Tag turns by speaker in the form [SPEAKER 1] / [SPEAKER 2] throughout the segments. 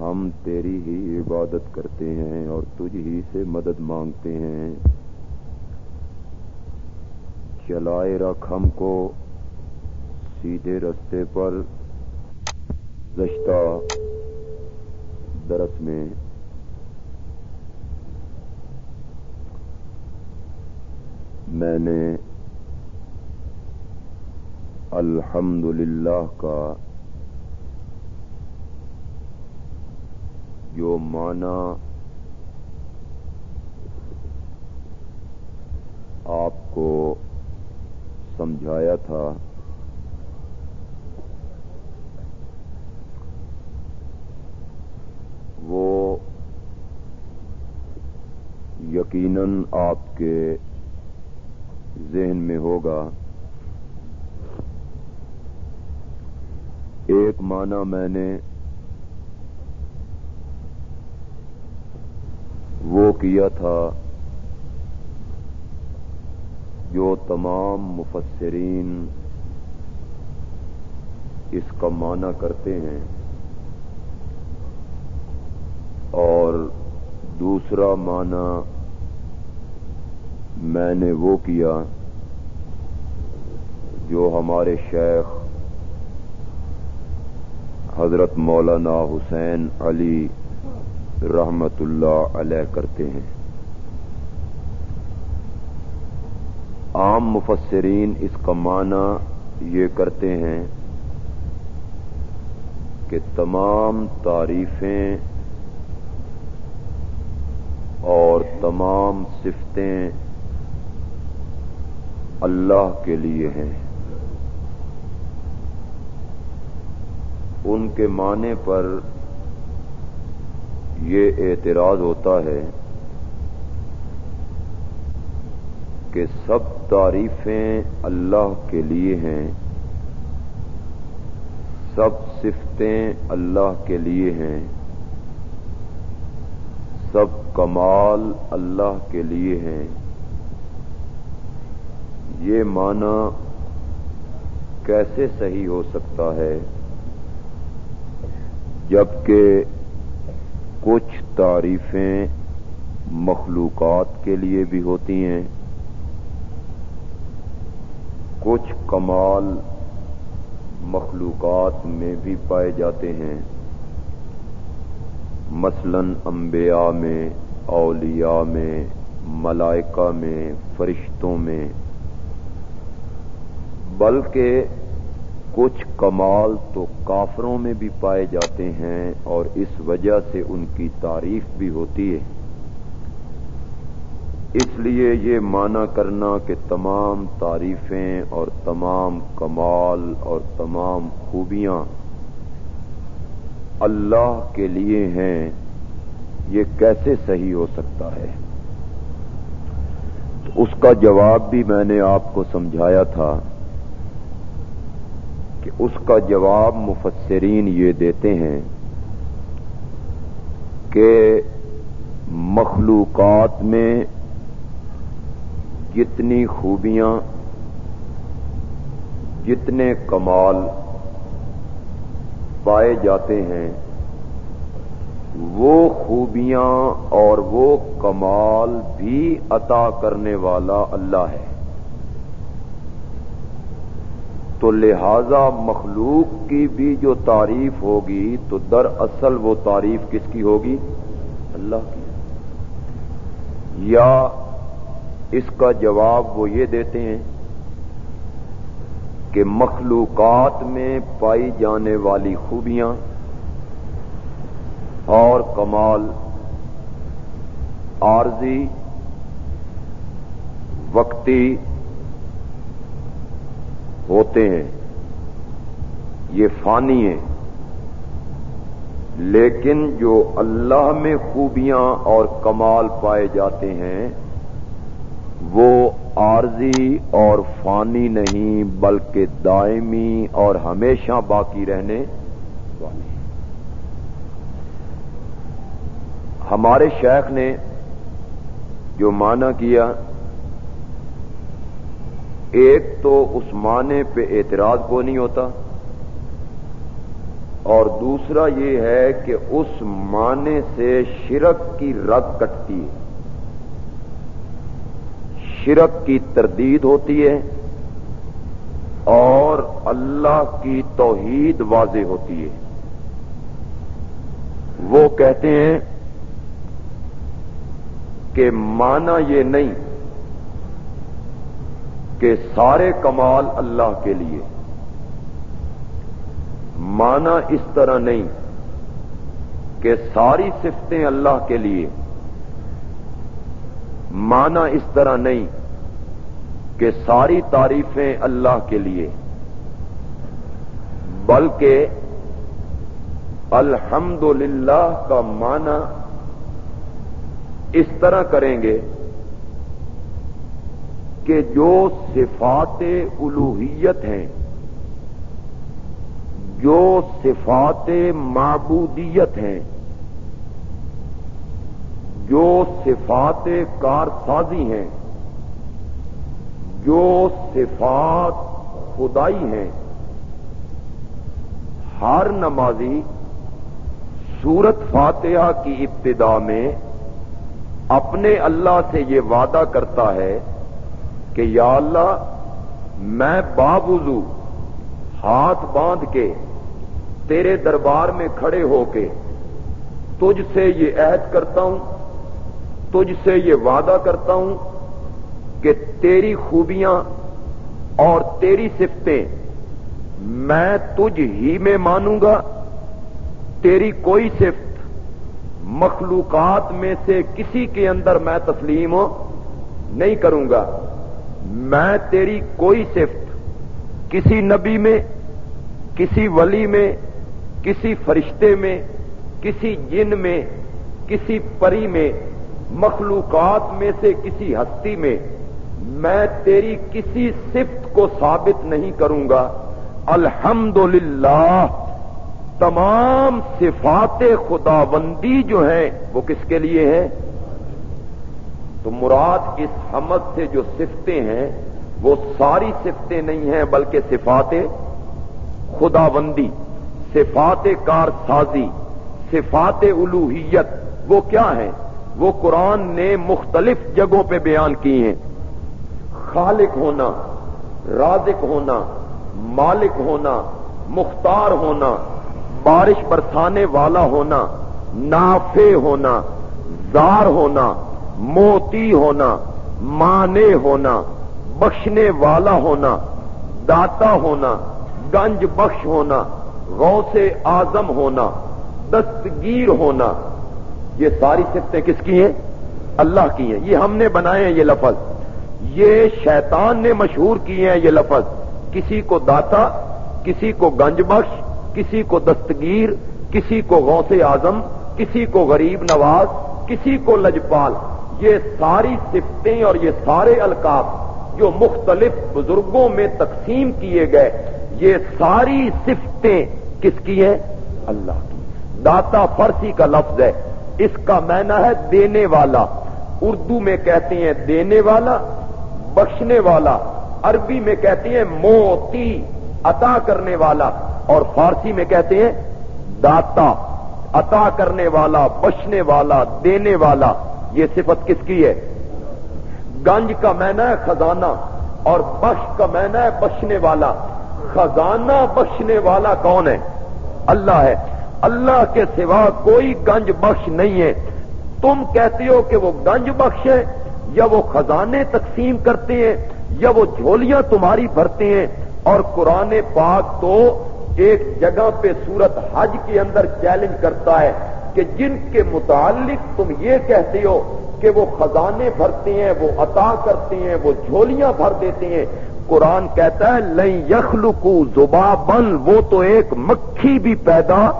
[SPEAKER 1] ہم تیری ہی عبادت کرتے ہیں اور تجھ ہی سے مدد مانگتے ہیں۔ چلائے رکھ ہم کو سیدھے رستے پر۔ گزشتہ درس میں۔ میں نے الحمد للہ کا جو معنی آپ کو سمجھایا تھا وہ یقیناً آپ کے ذہن میں ہوگا ایک معنی میں نے وہ کیا تھا جو تمام مفسرین اس کا معنی کرتے ہیں اور دوسرا معنی میں نے وہ کیا جو ہمارے شیخ حضرت مولانا حسین علی رحمت اللہ علیہ کرتے ہیں۔ عام مفسرین اس کا معنی یہ کرتے ہیں کہ تمام تعریفیں اور تمام صفتیں اللہ کے لیے ہیں۔ ان کے معنی پر یہ اعتراض ہوتا ہے کہ سب تعریفیں اللہ کے لیے ہیں، سب صفتیں اللہ کے لیے ہیں، سب کمال اللہ کے لیے ہیں۔ یہ معنی کیسے صحیح ہو سکتا ہے؟ جبکہ تعریفیں مخلوقات کے لیے بھی ہوتی ہیں۔ کچھ کمال مخلوقات میں بھی پائے جاتے ہیں۔ مثلا انبیاء میں، اولیاء میں، ملائکہ میں، فرشتوں میں۔ بلکہ کچھ کمال تو کافروں میں بھی پائے جاتے ہیں اور اس وجہ سے ان کی تعریف بھی ہوتی ہے۔ اس لیے یہ مانا کرنا کہ تمام تعریفیں اور تمام کمال اور تمام خوبیاں اللہ کے لیے ہیں، یہ کیسے صحیح ہو سکتا ہے؟ تو اس کا جواب بھی میں نے آپ کو سمجھایا تھا۔ کہ اس کا جواب مفسرین یہ دیتے ہیں کہ مخلوقات میں جتنی خوبیاں، جتنے کمال پائے جاتے ہیں، وہ خوبیاں اور وہ کمال بھی عطا کرنے والا اللہ ہے۔ تو لہذا مخلوق کی بھی جو تعریف ہوگی تو در اصل وہ تعریف کس کی ہوگی؟ اللہ کی۔ یا اس کا جواب وہ یہ دیتے ہیں کہ مخلوقات میں پائی جانے والی خوبیاں اور کمال، عارضی، وقتی ہوتے ہیں، یہ فانی ہیں۔ لیکن جو اللہ میں خوبیاں اور کمال پائے جاتے ہیں، وہ عارضی اور فانی نہیں، بلکہ دائمی اور ہمیشہ باقی رہنے والے ہمارے شیخ نے جو معنی کیا ایک تو اس معنی پہ اعتراض کو نہیں ہوتا اور دوسرا یہ ہے کہ اس معنی سے شرک کی رگ کٹتی ہے۔ شرک کی تردید ہوتی ہے اور اللہ کی توحید واضح ہوتی ہے۔ وہ کہتے ہیں کہ مانا یہ نہیں کہ سارے کمال اللہ کے لیے۔ مانا اس طرح نہیں کہ ساری صفتیں اللہ کے لیے۔ مانا اس طرح نہیں کہ ساری تعریفیں اللہ کے لیے۔ بلکہ الحمد کا معنی اس طرح کریں گے کہ جو صفات الوحیت ہیں، جو صفات معبودیت ہیں، جو صفات کارسازی ہیں، جو صفات خدائی ہیں، ہر نمازی سورت فاتحہ کی ابتدا میں اپنے اللہ سے یہ وعدہ کرتا ہے کہ یا اللہ، میں باوضو ہاتھ باندھ کے، تیرے دربار میں کھڑے ہو کے، تجھ سے یہ عہد کرتا ہوں، تجھ سے یہ وعدہ کرتا ہوں کہ تیری خوبیاں اور تیری صفتیں میں تجھ ہی میں مانوں گا۔ تیری کوئی صفت مخلوقات میں سے کسی کے اندر میں تسلیم نہیں کروں گا۔ میں تیری کوئی صفت کسی نبی میں، کسی ولی میں، کسی فرشتے میں، کسی جن میں، کسی پری میں، مخلوقات میں سے کسی ہستی میں میں تیری کسی صفت کو ثابت نہیں کروں گا۔ الحمدللہ۔ تمام صفات خداوندی جو ہیں وہ کس کے لیے ہیں؟ تو مراد اس حمد سے جو صفتیں ہیں، وہ ساری صفتیں نہیں ہیں بلکہ صفات خداوندی، صفات کار سازی صفات الوحیت وہ کیا ہیں؟ وہ قرآن نے مختلف جگہوں پہ بیان کی ہیں۔ خالق ہونا، رازق ہونا، مالک ہونا، مختار ہونا، بارش برسانے والا ہونا نافے ہونا، زار ہونا موتی ہونا، مانے ہونا، بخشنے والا ہونا، داتا ہونا، گنج بخش ہونا، غوث آزم ہونا، دستگیر ہونا، یہ ساری صفتیں کس کی ہیں؟ اللہ کی ہیں۔ یہ ہم نے بنائے ہیں یہ لفظ۔ یہ شیطان نے مشہور کیے ہیں یہ لفظ۔ کسی کو داتا، کسی کو گنج بخش، کسی کو دستگیر، کسی کو غوث اعظم، کسی کو غریب نواز، کسی کو لجپال۔ یہ ساری صفتیں اور یہ سارے القاب جو مختلف بزرگوں میں تقسیم کیے گئے، یہ ساری صفتیں کس کی ہیں؟ اللہ کی۔ داتا فرسی کا لفظ ہے، اس کا مینا ہے دینے والا۔ اردو میں کہتے ہیں دینے والا، بخشنے والا۔ عربی میں کہتے ہیں موتی، عطا کرنے والا۔ اور فارسی میں کہتے ہیں داتا، عطا کرنے والا بچنے والا، دینے والا۔ یہ صفت کس کی ہے؟ گنج کا مینا ہے خزانہ اور بخش کا مینا ہے بچنے والا۔ خزانہ بخشنے والا کون ہے؟ اللہ ہے۔ اللہ کے سوا کوئی گنج بخش نہیں ہے۔ تم کہتے ہو کہ وہ گنج بخش ہے یا وہ خزانے تقسیم کرتے ہیں یا وہ جھولیاں تمہاری بھرتے ہیں۔ اور قرآن پاک تو ایک جگہ پہ سورت حج کے اندر چیلنج کرتا ہے۔ کہ جن کے متعلق تم یہ کہتے ہو کہ وہ خزانے بھرتے ہیں، وہ عطا کرتے ہیں، وہ جھولیاں بھر دیتے ہیں۔ قرآن کہتا ہے لئی یخلقو زبا بن وہ تو ایک مکھی بھی پیدا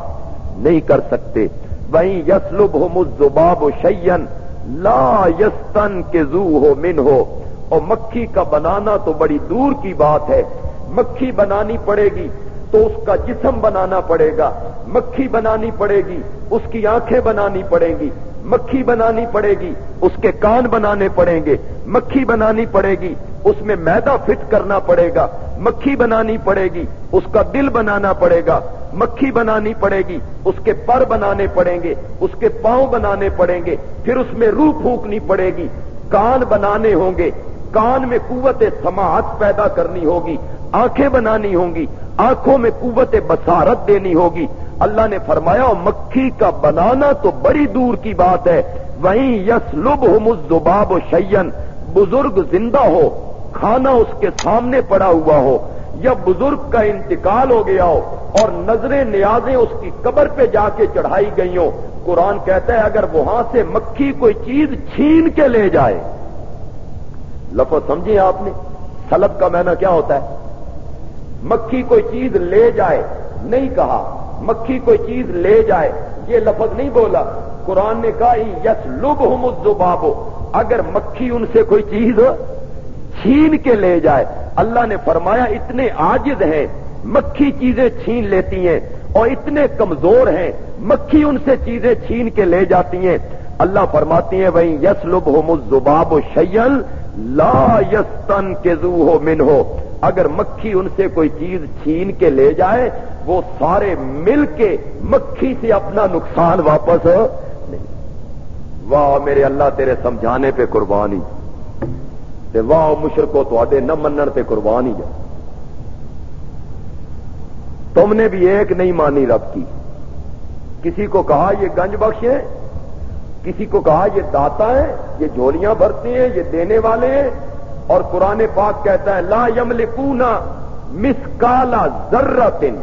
[SPEAKER 1] نہیں کر سکتے۔ وہیں یسلب ہو مزباب و شیئن لا یستن کے زو ہو من ہو اور مکھی کا بنانا تو بڑی دور کی بات ہے۔ مکھی بنانی پڑے گی۔ تو اس کا جسم بنانا پڑے گا، مکھی بنانی پڑے گی، اس کی آنکھیں بنانی پڑیں گی، مکھی بنانی پڑے گی، اس کے کان بنانے پڑیں گے، مکھی بنانی پڑے گی، اس میں میدا فٹ کرنا پڑے گا، مکھی بنانی پڑے گی، اس کا دل بنانا پڑے گا، مکھی بنانی پڑے گی، اس کے پر بنانے پڑیں گے، اس کے پاؤں بنانے پڑیں گے، پھر اس میں روح پھونکنی پڑے گی، کان بنانے ہوں گے، کان میں قوت سماعت پیدا کرنی ہوگی آنکھیں بنانی ہوں گی، آنکھوں میں قوت بسارت دینی ہوگی۔ اللہ نے فرمایا مکھی کا بنانا تو بڑی دور کی بات ہے۔ وہیں یس لب ہو مزباب و شیئن بزرگ زندہ ہو، کھانا اس کے سامنے پڑا ہوا ہو، یا بزرگ کا انتقال ہو گیا ہو، اور نظریں نیازیں اس کی قبر پہ جا کے چڑھائی گئی ہوں۔ قرآن کہتا ہے، اگر وہاں سے مکھی کوئی چیز چھین کے لے جائے۔ لفظ سمجھے آپ نے؟ سلب کا مینا کیا ہوتا ہے؟ مکھی کوئی چیز لے جائے، نہیں کہا۔ مکھی کوئی چیز لے جائے، یہ لفظ نہیں بولا۔ قرآن نے کہا یس لب ہوں اگر مکھی ان سے کوئی چیز چھین کے لے جائے، اللہ نے فرمایا، اتنے آجز ہیں۔ مکھی چیزیں چھین لیتی ہیں اور اتنے کمزور ہیں۔ مکھی ان سے چیزیں چھین کے لے جاتی ہیں۔ اللہ فرماتی ہیں وہیں یس لب ہو مزباب و شیل لا یستن کے زو ہو من ہو اگر مکھی ان سے کوئی چیز چھین کے لے جائے، وہ سارے مل کے مکھی سے اپنا نقصان واپس نہیں۔ واہ میرے اللہ، تیرے سمجھانے پہ قربانی۔ واہ مشرقوں تو نہ منن پہ قربانی جائے تم نے بھی ایک نہیں مانی رب کی۔ کسی کو کہا یہ گنج بخش ہے، کسی کو کہا یہ داتا ہے، یہ جھولیاں بھرتے ہیں، یہ دینے والے ہیں۔ اور قرآن پاک کہتا ہے، لا یم لکونا مس کالا ذرہ تن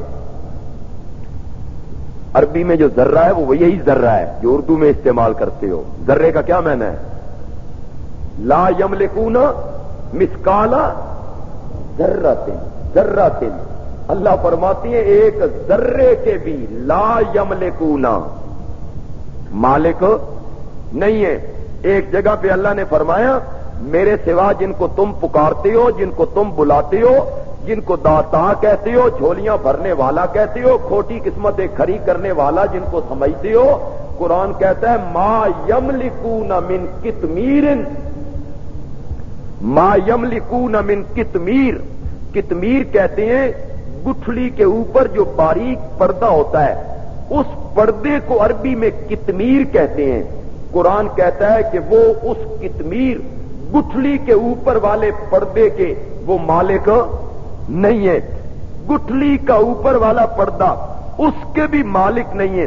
[SPEAKER 1] عربی میں جو ذرہ ہے وہ یہی ذرہ ہے جو اردو میں استعمال کرتے ہو. ذرے کا کیا معنی ہے؟ لا یم لکونا مس کالا ذرہ تن ذرہ تن اللہ فرماتی ہے ایک ذرے کے بھی لا یم مالک نہیں ہے. ایک جگہ پہ اللہ نے فرمایا میرے سوا جن کو تم پکارتے ہو، جن کو تم بلاتے ہو، جن کو داتا کہتے ہو، جھولیاں بھرنے والا کہتے ہو، کھوٹی قسمت کھری کرنے والا جن کو سمجھتے ہو، قرآن کہتا ہے، ما یم لکو من کتمیر ما یم لکو من کتمیر. کتمیر کہتے ہیں، گٹھلی کے اوپر جو باریک پردہ ہوتا ہے، اس پردے کو عربی میں کتمیر کہتے ہیں۔ قرآن کہتا ہے کہ وہ اس کتمیر گٹھلی کے اوپر والے پردے کے وہ مالک نہیں ہے گٹھلی کا اوپر والا پردہ اس کے بھی مالک نہیں ہے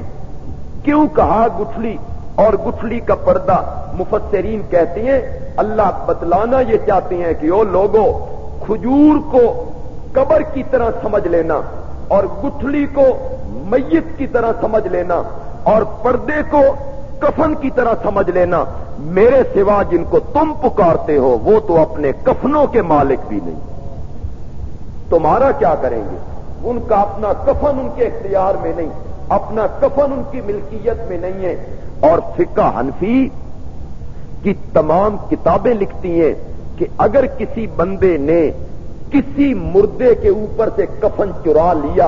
[SPEAKER 1] کیوں کہا گٹھلی؟ اور گٹھلی کا پردہ مفسرین کہتے ہیں، اللہ بتلانا یہ چاہتے ہیں کہ وہ لوگوں کھجور کو قبر کی طرح سمجھ لینا اور گٹھلی کو میت کی طرح سمجھ لینا اور پردے کو کفن کی طرح سمجھ لینا، میرے سوا جن کو تم پکارتے ہو، وہ تو اپنے کفنوں کے مالک بھی نہیں۔ تمہارا کیا کریں گے؟ ان کا اپنا کفن ان کے اختیار میں نہیں، اپنا کفن ان کی ملکیت میں نہیں ہے۔ اور فقہ حنفی کی تمام کتابیں لکھتی ہیں کہ اگر کسی بندے نے کسی مردے کے اوپر سے کفن چرا لیا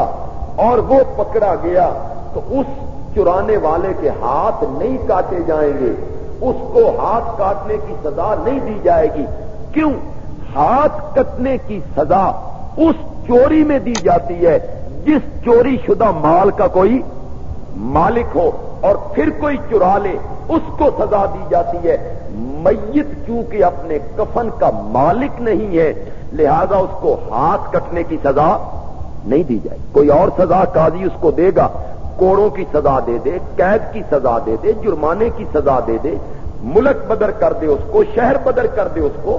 [SPEAKER 1] اور وہ پکڑا گیا، تو اس چرانے والے کے ہاتھ نہیں کاٹے جائیں گے۔ اس کو ہاتھ کاٹنے کی سزا نہیں دی جائے گی۔ کیوں؟ ہاتھ کٹنے کی سزا اس چوری میں دی جاتی ہے۔ جس چوری شدہ مال کا کوئی مالک ہو اور پھر کوئی چرا لے، اس کو سزا دی جاتی ہے۔ میت چونکہ اپنے کفن کا مالک نہیں ہے، لہذا اس کو ہاتھ کٹنے کی سزا نہیں دی جائے۔ کوئی اور سزا قاضی اس کو دے گا۔ کوڑوں کی سزا دے دے، قید کی سزا دے دے، جرمانے کی سزا دے دے، ملک بدر کر دے اس کو، شہر بدر کر دے اس کو،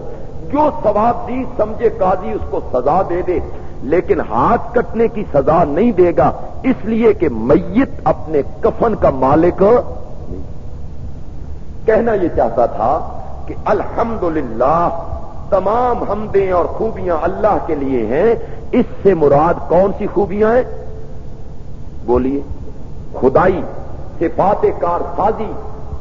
[SPEAKER 1] جو ثواب دی سمجھے قاضی اس کو سزا دے دے، لیکن ہاتھ کٹنے کی سزا نہیں دے گا، اس لیے کہ میت اپنے کفن کا مالک کہنا یہ چاہتا تھا کہ الحمدللہ، تمام حمدیں اور خوبیاں اللہ کے لیے ہیں، اس سے مراد کون سی خوبیاں ہیں؟ بولیے۔ خدائی، صفات کار سازی،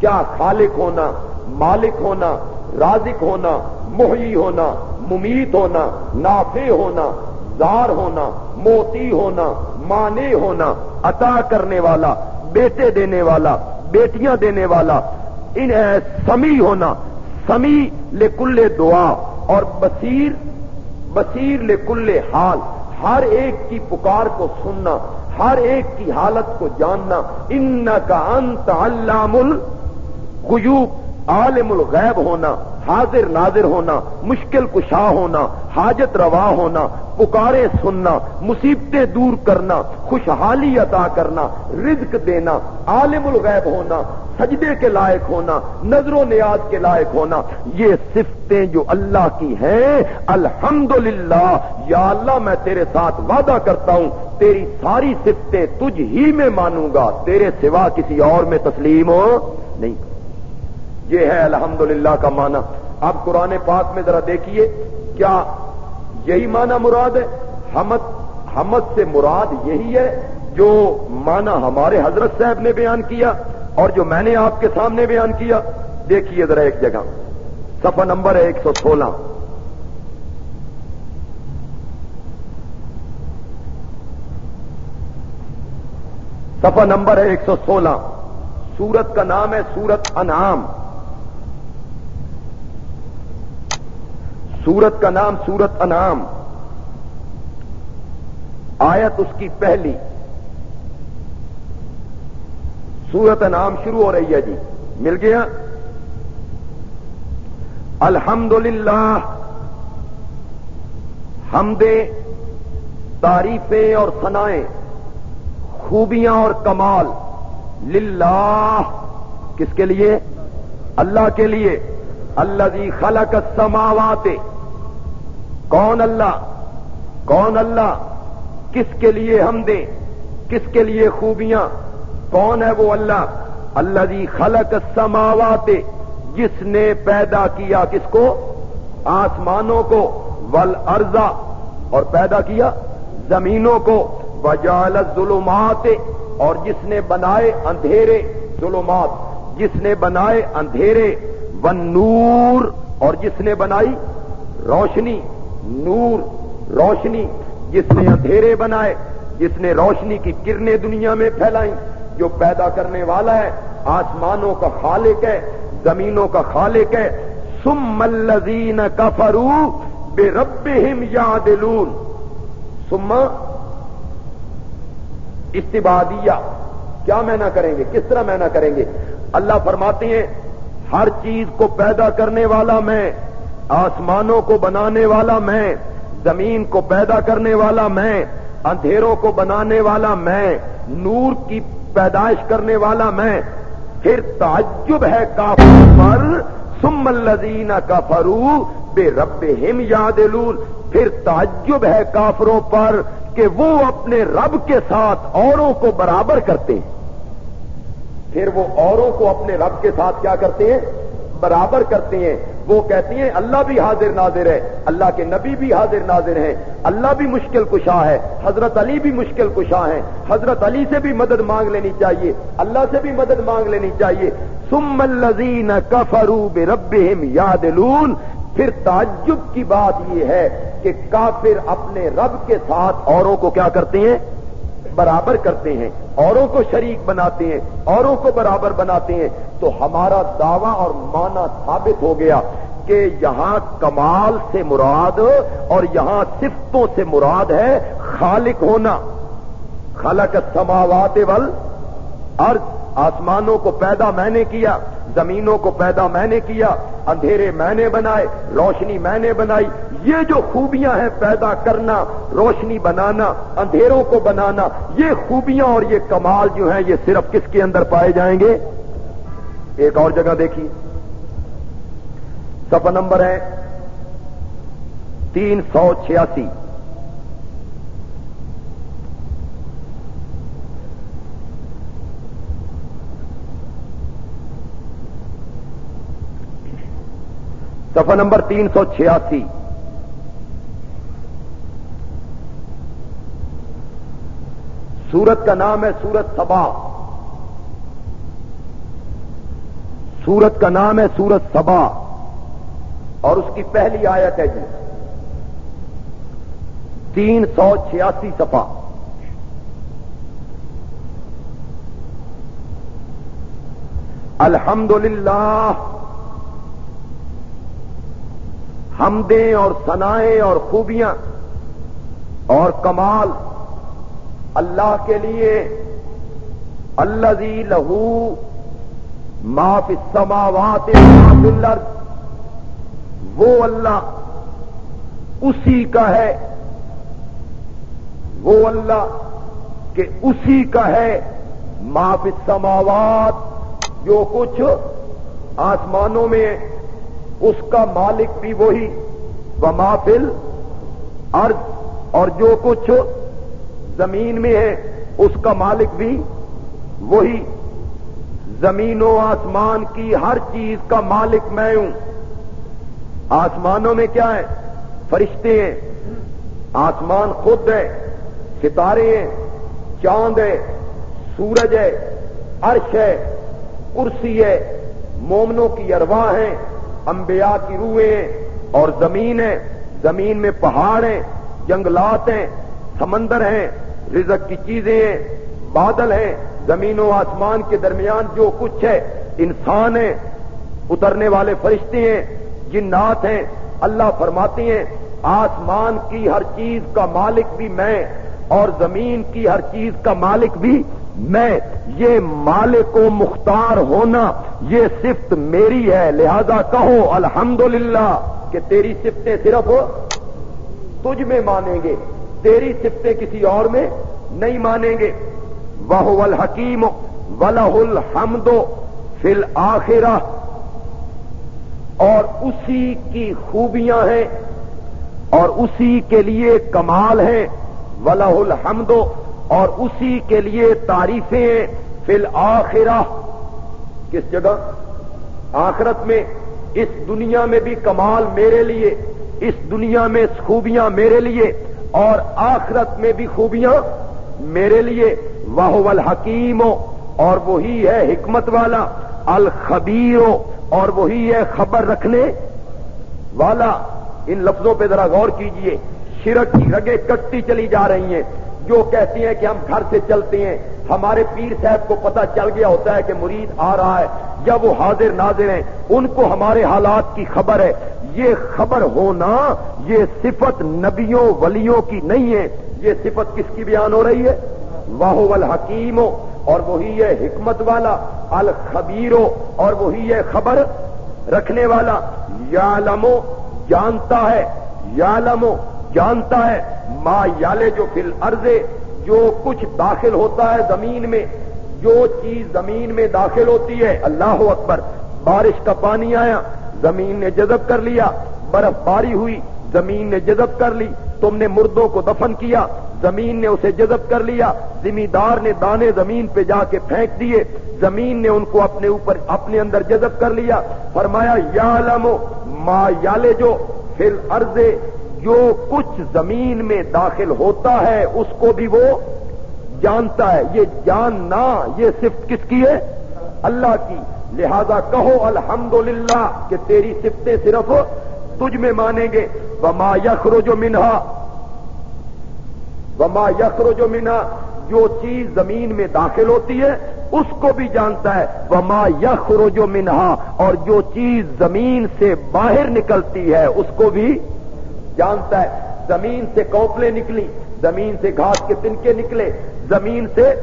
[SPEAKER 1] کیا خالق ہونا، مالک ہونا، رازق ہونا محی ہونا، ممیت ہونا، نافع ہونا، زار ہونا، موتی ہونا، مانے ہونا، عطا کرنے والا، بیٹے دینے والا، بیٹیاں دینے والا ان سمی ہونا سمی لے کل دعا اور بصیر بصیر لے کل حال، ہر ایک کی پکار کو سننا ہر ایک کی حالت کو جاننا ان کا انت علام الغیوب۔ عالم الغیب ہونا، حاضر ناظر ہونا، مشکل کشا ہونا، حاجت روا ہونا، پکارے سننا، مصیبتیں دور کرنا، خوشحالی عطا کرنا، رزق دینا، عالم الغیب ہونا، سجدے کے لائق ہونا، نظر و نیاز کے لائق ہونا، یہ صفتیں جو اللہ کی ہیں الحمد یا اللہ میں تیرے ساتھ وعدہ کرتا ہوں، تیری ساری صفتیں تجھ ہی میں مانوں گا، تیرے سوا کسی اور میں تسلیم ہو نہیں۔ یہ ہے الحمد کا معنی۔ اب قرآن پاک میں ذرا دیکھیے، کیا یہی معنی مراد ہے؟ حمد حمد سے مراد یہی ہے جو معنی ہمارے حضرت صاحب نے بیان کیا اور جو میں نے آپ کے سامنے بیان کیا۔ دیکھیے ذرا ایک جگہ۔ سفا نمبر ہے ایک سو سولہ۔ سفا نمبر ہے ایک سو سولہ۔ سورت کا نام ہے سورت انعام۔ سورت کا نام سورت انعام۔ آیت اس کی پہلی۔ سورت نام شروع ہو رہی ہے جی۔ مل گیا؟ الحمد للہ ہمدے تعریفیں اور سنائیں خوبیاں اور کمال۔ للہ۔ کس کے لیے؟ اللہ کے لیے۔ اللہ جی خلق السماوات۔ کون اللہ کون اللہ کس کے لیے ہم دیں کس کے لیے خوبیاں کون ہے وہ اللہ اللہ جی خلق سماوات جس نے پیدا کیا کس کو آسمانوں کو ول اور پیدا کیا زمینوں کو وجال ظلمات اور جس نے بنائے اندھیرے ظلمات جس نے بنائے اندھیرے ون نور اور جس نے بنائی روشنی نور، روشنی، جس نے اندھیرے بنائے، جس نے روشنی کی کرنیں دنیا میں پھیلائیں، جو پیدا کرنے والا ہے، آسمانوں کا خالق ہے، زمینوں کا خالق ہے سم ملزین کفرو بے رب یاد سما استبادیہ۔ کیا مینا کریں گے؟ کس طرح مینا کریں گے؟ اللہ فرماتے ہیں، ہر چیز کو پیدا کرنے والا میں آسمانوں کو بنانے والا میں، زمین کو پیدا کرنے والا میں، اندھیروں کو بنانے والا میں، نور کی پیدائش کرنے والا میں، پھر تعجب ہے کافر پر۔ سم الزین کا فرو بے رب ہم یاد پھر تعجب ہے کافروں پر کہ وہ اپنے رب کے ساتھ اوروں کو برابر کرتے ہیں۔ پھر وہ اوروں کو اپنے رب کے ساتھ کیا کرتے ہیں؟ برابر کرتے ہیں۔ وہ کہتی ہیں، اللہ بھی حاضر ناظر ہے، اللہ کے نبی بھی حاضر ناظر ہیں، اللہ بھی مشکل کشا ہے، حضرت علی بھی مشکل کشا ہے حضرت علی سے بھی مدد مانگ لینی چاہیے، اللہ سے بھی مدد مانگ لینی چاہیے سم الزین کفرو رب یاد پھر تعجب کی بات یہ ہے کہ کافر اپنے رب کے ساتھ اوروں کو کیا کرتے ہیں؟ برابر کرتے ہیں اوروں کو شریک بناتے ہیں، اوروں کو برابر بناتے ہیں، تو ہمارا دعویٰ اور مانا ثابت ہو گیا کہ یہاں کمال سے مراد اور یہاں صفتوں سے مراد ہے خالق ہونا۔ خلق السماوات ول ارض آسمانوں کو پیدا میں نے کیا، زمینوں کو پیدا میں نے کیا، اندھیرے میں نے بنائے، روشنی میں نے بنائی۔ یہ جو خوبیاں ہیں پیدا کرنا، روشنی بنانا، اندھیروں کو بنانا، یہ خوبیاں اور یہ کمال جو ہیں، یہ صرف کس کے اندر پائے جائیں گے؟ ایک اور جگہ دیکھیے۔ سب نمبر ہے تین سو چھیاسی۔ سفر نمبر تین سو چھیاسی۔ سورت کا نام ہے سورت سبا سورت کا نام ہے سورت سبا اور اس کی پہلی آیت ہے جی تین سو چھیاسی سفا الحمد للہ حمدیں اور سنائیں اور خوبیاں اور کمال اللہ کے لیے اللہ زی لہو معاف سماوات وہ اللہ اسی کا ہے۔ وہ اللہ کہ اسی کا ہے۔ معاف سماوات جو کچھ آسمانوں میں اس کا مالک بھی وہی۔ و محفل ارض اور جو کچھ زمین میں ہے، اس کا مالک بھی وہی۔ زمین و آسمان کی ہر چیز کا مالک میں ہوں۔ آسمانوں میں کیا ہے؟ فرشتے ہیں۔ آسمان خود ہے، ستارے ہیں، چاند ہے، سورج ہے، عرش ہے، کرسی ہے، مومنوں کی ارواح ہیں۔ انبیاء کی روحیں ہیں اور زمین ہے زمین میں پہاڑ ہیں، جنگلات ہیں، سمندر ہیں، رزق کی چیزیں ہیں، بادل ہیں۔ زمین و آسمان کے درمیان جو کچھ ہے، انسان ہیں۔ اترنے والے فرشتے ہیں، جنات ہیں۔ اللہ فرماتے ہیں، آسمان کی ہر چیز کا مالک بھی میں اور زمین کی ہر چیز کا مالک بھی میں یہ مالک و مختار ہونا یہ صفت میری ہے، لہذا کہو الحمدللہ کہ تیری صفتیں صرف تجھ میں مانیں گے، تیری صفتیں کسی اور میں نہیں مانیں گے۔ وہ الحکیم ولہ الحمد فل آخرہ اور اسی کی خوبیاں ہیں اور اسی کے لیے کمال ہے ولہ الحمد اور اسی کے لیے تعریفیں ہیں فل کس جگہ؟ آخرت میں، اس دنیا میں بھی کمال میرے لیے، اس دنیا میں خوبیاں میرے لیے، اور آخرت میں بھی خوبیاں میرے لیے. واہ الحکیم اور وہی ہے حکمت والا، الخبیر اور وہی ہے خبر رکھنے والا. ان لفظوں پہ ذرا غور کیجیے، شرک کی رگیں کٹتی چلی جا رہی ہیں جو کہتی ہیں کہ ہم گھر سے چلتے ہیں، ہمارے پیر صاحب کو پتا چل گیا ہوتا ہے کہ مرید آ رہا ہے، یا وہ حاضر ناظر ہیں، ان کو ہمارے حالات کی خبر ہے۔ یہ خبر ہونا، یہ صفت نبیوں، ولیوں کی نہیں ہے۔ یہ صفت کس کی بیان ہو رہی ہے؟ واہ الحکیم اور وہی ہے حکمت والا الخبیرو اور وہی ہے خبر رکھنے والا۔ یا لمو جانتا ہے یا لمو جانتا ہے، ما یالے جو فل ارضے جو کچھ داخل ہوتا ہے زمین میں، جو چیز زمین میں داخل ہوتی ہے۔ اللہ اکبر، بارش کا پانی آیا، زمین نے جذب کر لیا، برف باری ہوئی، زمین نے جذب کر لی، تم نے مردوں کو دفن کیا، زمین نے اسے جذب کر لیا، زمیندار نے دانے زمین پہ جا کے پھینک دیے، زمین نے ان کو اپنے اوپر، اپنے اندر جذب کر لیا۔ فرمایا یا لمو ما یالے جو پھر ارضے جو کچھ زمین میں داخل ہوتا ہے، اس کو بھی وہ جانتا ہے۔ یہ جاننا یہ صرف کس کی ہے؟ اللہ کی۔ لہذا کہو، الحمدللہ، کہ تیری صفتیں صرف تجھ میں مانیں گے۔ وما یخرو جو منہا وما یخرو جو منہا جو چیز زمین میں داخل ہوتی ہے، اس کو بھی جانتا ہے۔ وما یخرو جو منہا اور جو چیز زمین سے باہر نکلتی ہے، اس کو بھی جانتا ہے، زمین سے کوپلے نکلی، زمین سے گھاس کے تنکے نکلے، زمین سے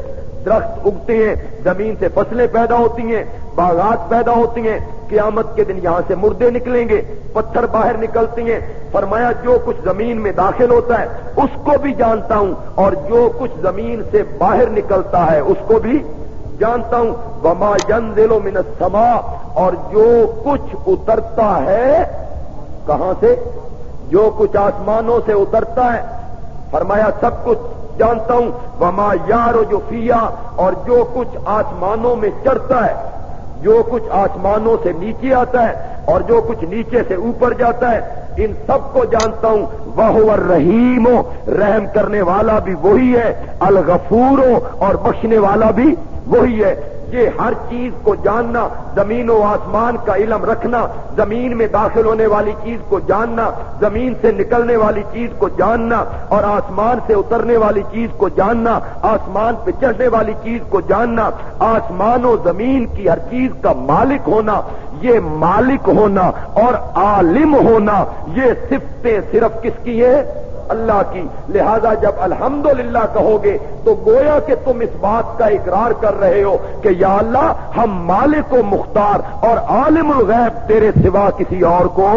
[SPEAKER 1] درخت اگتے ہیں، زمین سے فصلیں پیدا ہوتی ہیں، باغات پیدا ہوتی ہیں، قیامت کے دن یہاں سے مردے نکلیں گے، پتھر باہر نکلتی ہیں۔ فرمایا، جو کچھ زمین میں داخل ہوتا ہے، اس کو بھی جانتا ہوں، اور جو کچھ زمین سے باہر نکلتا ہے، اس کو بھی جانتا ہوں۔ وما جن دلو من سما اور جو کچھ اترتا ہے، کہاں سے؟ جو کچھ آسمانوں سے اترتا ہے، فرمایا، سب کچھ جانتا ہوں، وما یار جو فیا اور جو کچھ آسمانوں میں چڑھتا ہے، جو کچھ آسمانوں سے نیچے آتا ہے، اور جو کچھ نیچے سے اوپر جاتا ہے، ان سب کو جانتا ہوں وہ رحیم ہو رحم کرنے والا بھی وہی ہے، الغفور ہو اور بخشنے والا بھی وہی ہے۔ یہ ہر چیز کو جاننا، زمین و آسمان کا علم رکھنا، زمین میں داخل ہونے والی چیز کو جاننا، زمین سے نکلنے والی چیز کو جاننا اور آسمان سے اترنے والی چیز کو جاننا، آسمان پہ چڑھنے والی چیز کو جاننا، آسمان و زمین کی ہر چیز کا مالک ہونا، یہ مالک ہونا اور عالم ہونا، یہ صفتیں صرف کس کی ہے؟ اللہ کی۔ لہذا جب الحمدللہ کہو گے تو گویا کہ تم اس بات کا اقرار کر رہے ہو کہ یا اللہ، ہم مالک و مختار اور عالم الغیب تیرے سوا کسی اور کو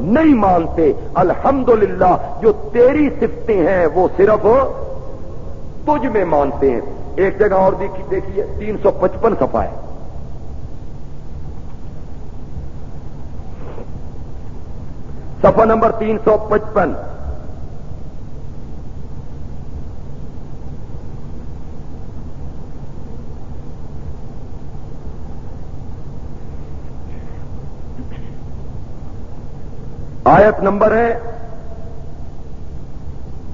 [SPEAKER 1] نہیں مانتے۔ الحمدللہ، جو تیری صفتیں ہیں، وہ صرف تجھ میں مانتے ہیں۔ ایک جگہ اور دیکھیے، تین سو پچپن سفا ہے۔ سفا نمبر تین سو پچپن۔ آیت نمبر ہے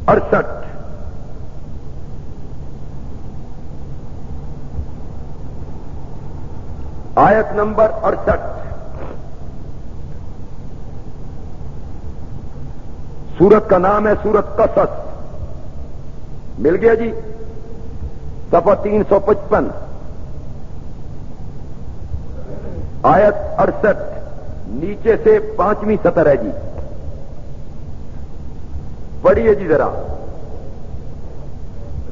[SPEAKER 1] اڑسٹھ۔ آیت نمبر اڑسٹھ۔ سورت کا نام ہے سورت قصص۔ مل گیا جی؟ سفا تین سو پچپن۔ آیت اڑسٹھ۔ نیچے سے پانچویں سطر ہے جی۔ پڑھیے جی ذرا۔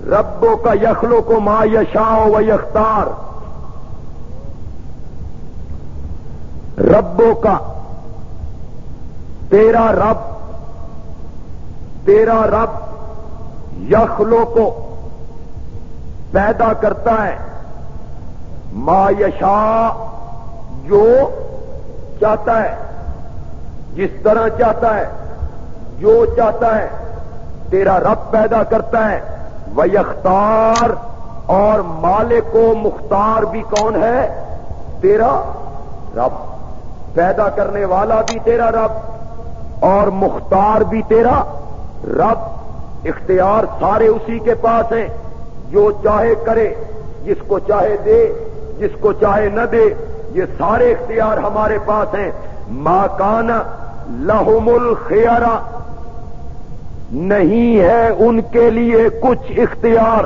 [SPEAKER 1] ربوں کا یخلو کو ما یشا و یختار۔ ربوں کا تیرا رب تیرا رب یخلو کو پیدا کرتا ہے۔ ما یشا جو چاہتا ہے، جس طرح چاہتا ہے۔ جو چاہتا ہے، تیرا رب پیدا کرتا ہے۔ وہ اور مالک و مختار بھی کون ہے؟ تیرا رب۔ پیدا کرنے والا بھی تیرا رب، اور مختار بھی تیرا رب۔ اختیار سارے اسی کے پاس ہیں۔ جو چاہے کرے، جس کو چاہے دے، جس کو چاہے نہ دے، یہ سارے اختیار ہمارے پاس ہیں۔ ماکان لہم الخیارا نہیں ہے ان کے لیے کچھ اختیار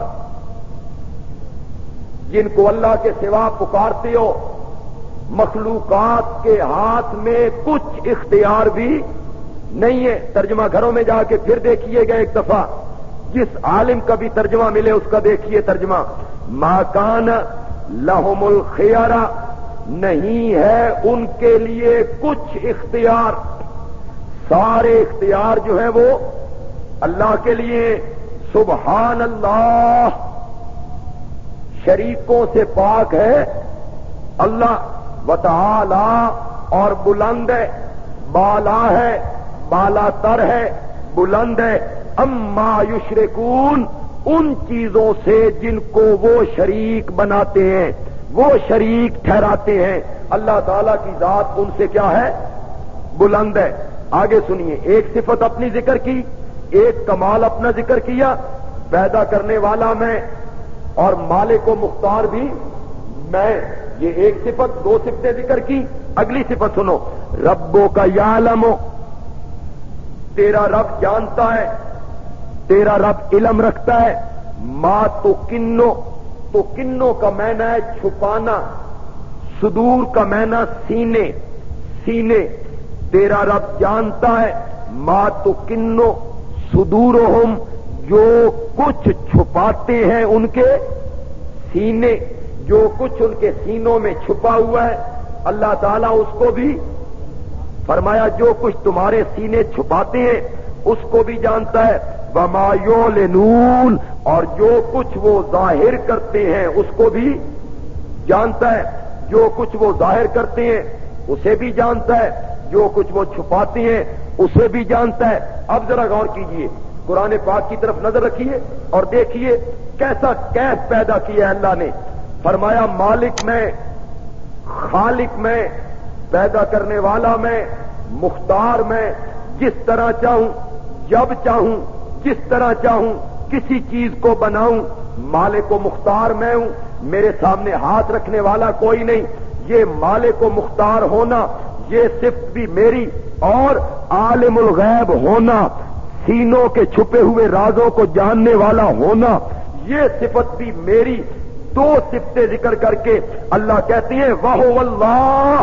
[SPEAKER 1] جن کو اللہ کے سوا پکارتے ہو۔ مخلوقات کے ہاتھ میں کچھ اختیار بھی نہیں ہے۔ ترجمہ گھروں میں جا کے پھر دیکھیے گا ایک دفعہ۔ جس عالم کا بھی ترجمہ ملے اس کا دیکھیے ترجمہ۔ ماکان لہم الخیارا نہیں ہے ان کے لیے کچھ اختیار۔ سارے اختیار جو ہیں وہ اللہ کے لیے سبحان اللہ شریکوں سے پاک ہے اللہ وطلا اور بلند ہے بالا ہے بالا تر ہے بلند ہے اما یشرکون ان چیزوں سے جن کو وہ شریک بناتے ہیں وہ شریک ٹھہراتے ہیں اللہ تعالی کی ذات ان سے کیا ہے بلند ہے آگے سنیے ایک صفت اپنی ذکر کی ایک کمال اپنا ذکر کیا، پیدا کرنے والا میں اور مالک و مختار بھی میں۔ یہ ایک صفت، دو صفتیں ذکر کی۔ اگلی صفت سنو۔ ربوں کا یا تیرا رب جانتا ہے، تیرا رب علم رکھتا ہے۔ ماں تو کنو تو کنوں کا مینا ہے چھپانا سدور کا مینا سینے۔ سینے، تیرا رب جانتا ہے۔ ماں تو کنو سدور جو کچھ چھپاتے ہیں ان کے سینے، جو کچھ ان کے سینوں میں چھپا ہوا ہے، اللہ تعالیٰ اس کو بھی فرمایا، جو کچھ تمہارے سینے چھپاتے ہیں، اس کو بھی جانتا ہے۔ بمایو لنون اور جو کچھ وہ ظاہر کرتے ہیں، اس کو بھی جانتا ہے۔ جو کچھ وہ ظاہر کرتے ہیں، اسے بھی جانتا ہے۔ جو کچھ وہ چھپاتے ہیں اسے بھی جانتا ہے۔ اب ذرا غور کیجیے۔ قرآن پاک کی طرف نظر رکھیے اور دیکھیے کیسا کیس پیدا کیا ہے اللہ نے۔ فرمایا، مالک میں، خالق میں، پیدا کرنے والا میں، مختار میں، جس طرح چاہوں، جب چاہوں، جس طرح چاہوں، کسی چیز کو بناؤں، مالک و مختار میں ہوں، میرے سامنے ہاتھ رکھنے والا کوئی نہیں۔ یہ مالک و مختار ہونا یہ صفت بھی میری اور عالم الغیب ہونا، سینوں کے چھپے ہوئے رازوں کو جاننے والا ہونا، یہ صفت بھی میری دو صفتیں ذکر کر کے اللہ کہتی ہیں واہ اللہ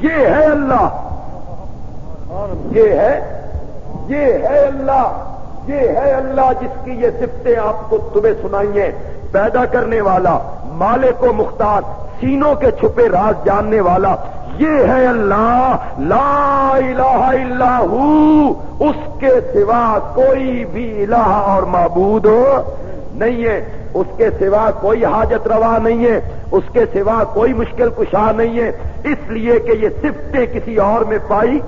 [SPEAKER 1] یہ ہے اللہ۔ یہ ہے یہ ہے اللہ، یہ ہے اللہ جس کی یہ صفتیں آپ کو تمہیں سنائی ہیں۔ پیدا کرنے والا، مالک و مختار، سینوں کے چھپے راز جاننے والا، یہ ہے اللہ، لا الہ الا ہو، اس کے سوا کوئی بھی الہ اور معبود نہیں ہے، اس کے سوا کوئی حاجت روا نہیں ہے، اس کے سوا کوئی مشکل کشا نہیں ہے، اس لیے کہ یہ صفتیں کسی اور میں پائی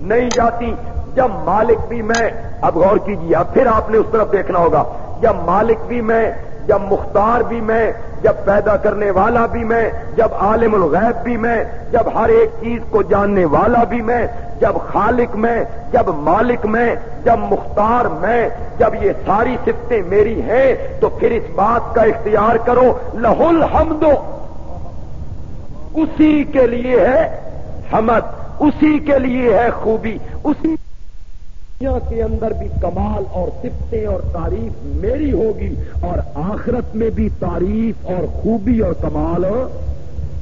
[SPEAKER 1] نہیں جاتی۔ جب مالک بھی میں، اب غور کیجیے اب پھر آپ نے اس طرف دیکھنا ہوگا۔ جب مالک بھی میں، جب مختار بھی میں، جب پیدا کرنے والا بھی میں، جب عالم الغیب بھی میں، جب ہر ایک چیز کو جاننے والا بھی میں، جب خالق میں، جب مالک میں، جب مختار میں، جب یہ ساری سفتیں میری ہیں، تو پھر اس بات کا اختیار کرو لہ الحمد. اسی کے لیے ہے حمد، اسی کے لیے ہے خوبی، اسی دنیا کے اندر بھی کمال اور سفتیں اور تعریف میری ہوگی اور آخرت میں بھی تعریف اور خوبی اور کمال.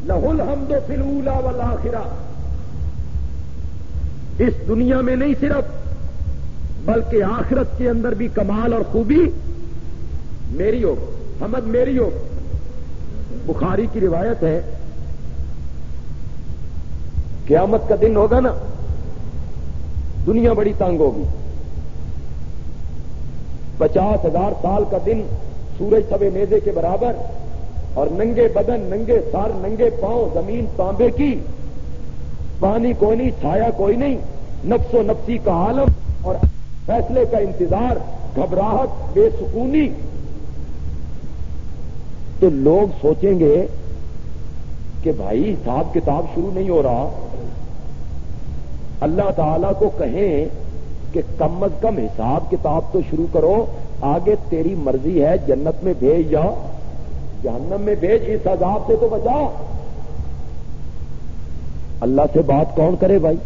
[SPEAKER 1] لہ الحمد فلولا والآخرہ. اس دنیا میں نہیں صرف، بلکہ آخرت کے اندر بھی کمال اور خوبی میری ہو حمد میری ہو. بخاری کی روایت ہے، قیامت کا دن ہوگا نا؟ دنیا بڑی تنگ ہوگی۔ پچاس ہزار سال کا دن سورج سبے نیزے کے برابر اور ننگے بدن، ننگے سار ننگے پاؤں، زمین تانبے کی۔ پانی کوئی نہیں، چھایا کوئی نہیں۔ نفس و نفسی کا عالم اور فیصلے کا انتظار، گھبراہٹ، بے سکونی۔ تو لوگ سوچیں گے کہ بھائی حساب کتاب شروع نہیں ہو رہا۔ اللہ تعالی کو کہیں کہ کم از کم حساب کتاب تو شروع کرو، آگے تیری مرضی ہے جنت میں بھیج جا جہنم میں بھیج، اس عذاب سے تو بچا۔ اللہ سے بات کون کرے بھائی؟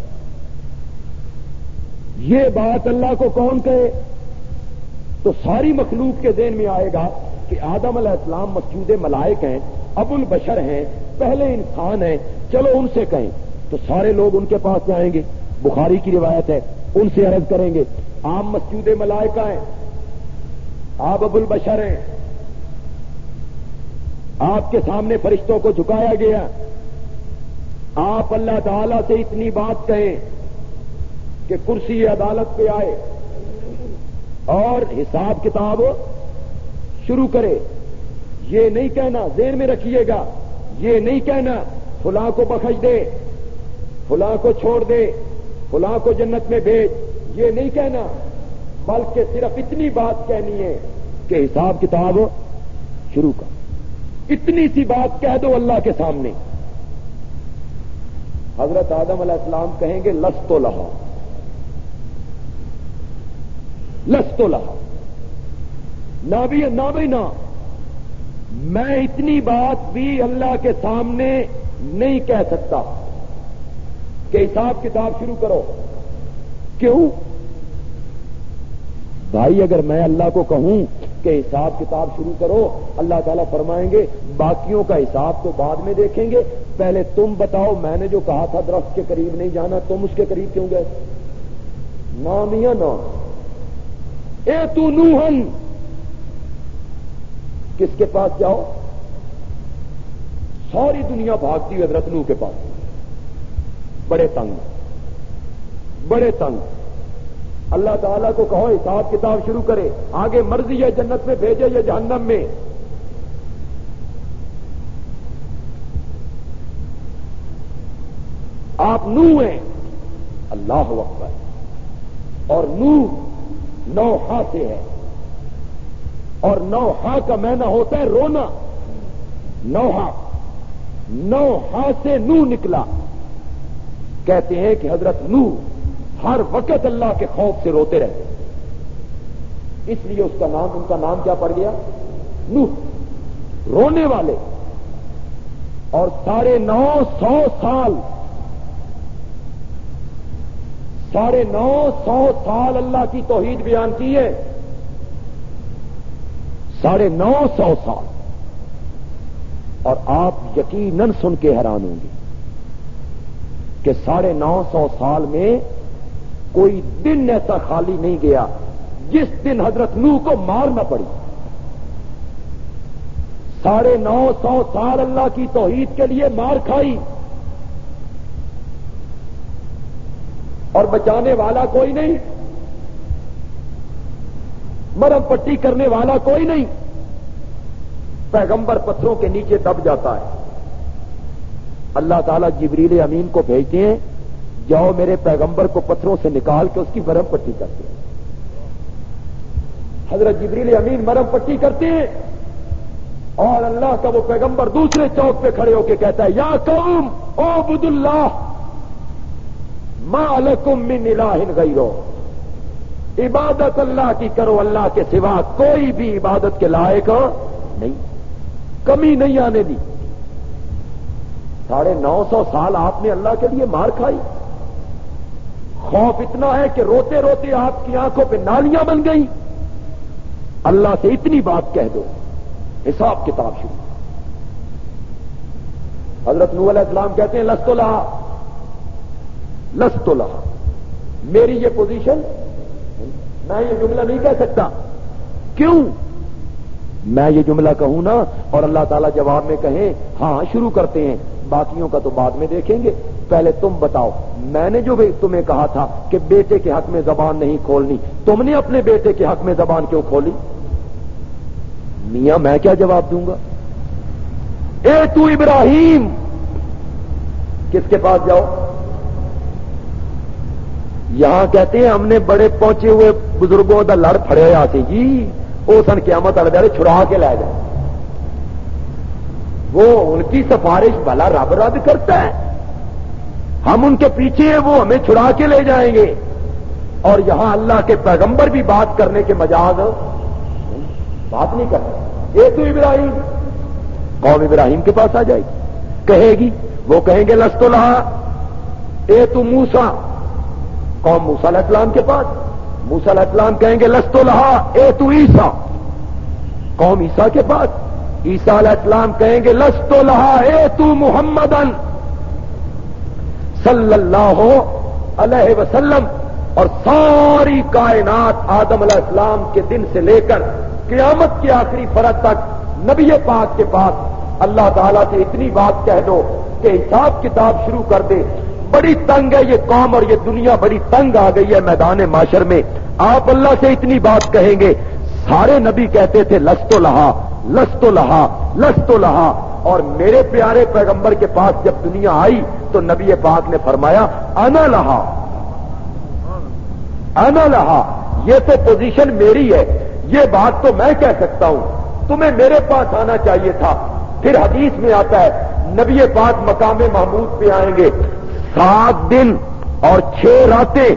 [SPEAKER 1] یہ بات اللہ کو کون کہے؟ تو ساری مخلوق کے دین میں آئے گا کہ آدم علیہ السلام مسجود ملائک ہیں ابو البشر ہیں، پہلے انسان ہیں، چلو ان سے کہیں۔ تو سارے لوگ ان کے پاس جائیں گے۔ بخاری کی روایت ہے، ان سے عرض کریں گے، عام مسجود ملائکہ ہیں، آپ ابو البشر ہیں، آپ کے سامنے فرشتوں کو جھکایا گیا، آپ اللہ تعالی سے اتنی بات کہیں کہ کرسی عدالت پہ آئے اور حساب کتاب شروع کرے۔ یہ نہیں کہنا، ذہن میں رکھیے گا، یہ نہیں کہنا، فلاں کو بخش دے، فلاں کو چھوڑ دے فلاں کو جنت میں بھیج۔ یہ نہیں کہنا، بلکہ صرف اتنی بات کہنی ہے کہ حساب کتاب شروع کر۔ اتنی سی بات کہہ دو اللہ کے سامنے۔ حضرت آدم علیہ السلام کہیں گے لستو لہا لستو لہا نہ بھی نہ بھی نہ۔ میں اتنی بات بھی اللہ کے سامنے نہیں کہہ سکتا۔ کہ حساب کتاب شروع کرو۔ کیوں؟ بھائی، اگر میں اللہ کو کہوں کہ حساب کتاب شروع کرو، اللہ تعالیٰ فرمائیں گے، باقیوں کا حساب تو بعد میں دیکھیں گے۔ پہلے تم بتاؤ، میں نے جو کہا تھا درخت کے قریب نہیں جانا، تم اس کے قریب کیوں گئے؟ نام یا اے تو نوہن کس کے پاس جاؤ؟ ساری دنیا بھاگتی حضرت نو کے پاس۔ بڑے تنگ بڑے تنگ۔ اللہ تعالیٰ کو کہو، حساب کتاب شروع کرے۔ آگے مرضی ہے جنت میں بھیجے یا جہنم میں۔ آپ نو ہیں۔ اللہ اکبر۔ اور نو نو ہا سے ہے۔ اور نو ہا کا مینا ہوتا ہے رونا۔ نو ہا نو ہا سے نو نکلا۔ کہتے ہیں کہ حضرت نو ہر وقت اللہ کے خوف سے روتے رہتے اس لیے اس کا نام، ان کا نام کیا پڑ گیا؟ نو رونے والے۔ اور ساڑھے نو سو سال، ساڑھے نو سو سال اللہ کی توحید بیان کی ہے۔ ساڑھے نو سو سال۔ اور آپ یقیناً سن کے حیران ہوں گے۔ کہ ساڑھے نو سو سال میں کوئی دن ایسا خالی نہیں گیا جس دن حضرت نو کو مار نہ پڑی۔ ساڑھے نو سو سال اللہ کی توحید کے لیے مار کھائی۔ اور بچانے والا کوئی نہیں۔ مرم پٹی کرنے والا کوئی نہیں۔ پیغمبر پتھروں کے نیچے دب جاتا ہے۔ اللہ تعالیٰ جبریل امین کو بھیجتے ہیں، جاؤ میرے پیغمبر کو پتھروں سے نکال کے اس کی مرم پٹی کرتے ہیں۔ حضرت جبریل امین مرم پٹی کرتے ہیں اور اللہ کا وہ پیغمبر دوسرے چوک پہ کھڑے ہو کے کہتا ہے، یا قوم او بد اللہ ما الکم من الہ غیرو عبادت اللہ کی کرو، اللہ کے سوا کوئی بھی عبادت کے لائق نہیں۔ کمی نہیں آنے دی۔ ساڑھے نو سو سال آپ نے اللہ کے لیے مار کھائی۔ خوف اتنا ہے کہ روتے روتے آپ کی آنکھوں پہ نالیاں بن گئی اللہ سے اتنی بات کہہ دو، حساب کتاب شروع۔ حضرت نو علیہ السلام کہتے ہیں لست لہا۔ لست لہا۔ میری یہ پوزیشن میں یہ جملہ نہیں کہہ سکتا۔ کیوں؟ میں یہ جملہ کہوں نا اور اللہ تعالیٰ جواب میں کہیں ہاں شروع کرتے ہیں۔ باقیوں کا تو بعد میں دیکھیں گے۔ پہلے تم بتاؤ، میں نے جو تمہیں کہا تھا کہ بیٹے کے حق میں زبان نہیں کھولنی، تم نے اپنے بیٹے کے حق میں زبان کیوں کھولی؟ میاں، میں کیا جواب دوں گا؟ اے تو ابراہیم، کس کے پاس جاؤ؟ یہاں کہتے ہیں ہم نے بڑے پہنچے ہوئے بزرگوں کا لڑ پڑے آتے جی وہ سن قیامت والے چھڑا کے لے جائے وہ ان کی سفارش بھلا رب رد کرتا ہے۔ ہم ان کے پیچھے ہیں، وہ ہمیں چھڑا کے لے جائیں گے۔ اور یہاں اللہ کے پیغمبر بھی بات کرنے کے مجاز بات نہیں کرتے۔ اے تو ابراہیم۔ قوم ابراہیم کے پاس آ جائے۔ گی کہے گی، وہ کہیں گے لستو لہا اے تو موسا قوم موسا علیہ السلام کے پاس۔ موسا علیہ السلام کہیں گے لستو لہا اے تو عیسا قوم عیسا کے پاس۔ عیسا علیہ السلام کہیں گے لستو لہا اے تو محمدن صلی اللہ علیہ وسلم. اور ساری کائنات آدم علیہ السلام کے دن سے لے کر قیامت کے آخری فرد تک نبی پاک کے پاس اللہ تعالیٰ سے اتنی بات کہہ دو کہ حساب کتاب شروع کر دے۔ بڑی تنگ ہے یہ قوم اور یہ دنیا، بڑی تنگ آ گئی ہے میدان معاشر میں۔ آپ اللہ سے اتنی بات کہیں گے سارے نبی کہتے تھے لستو لہا لستو لہا لستو لہا۔ اور میرے پیارے پیغمبر کے پاس جب دنیا آئی تو نبی پاک نے فرمایا، انا لہا۔ انا لہا۔ یہ تو پوزیشن میری ہے۔ یہ بات تو میں کہہ سکتا ہوں۔ تمہیں میرے پاس آنا چاہیے تھا۔ پھر حدیث میں آتا ہے، نبی پاک مقام محمود پہ آئیں گے۔ سات دن اور چھ راتیں۔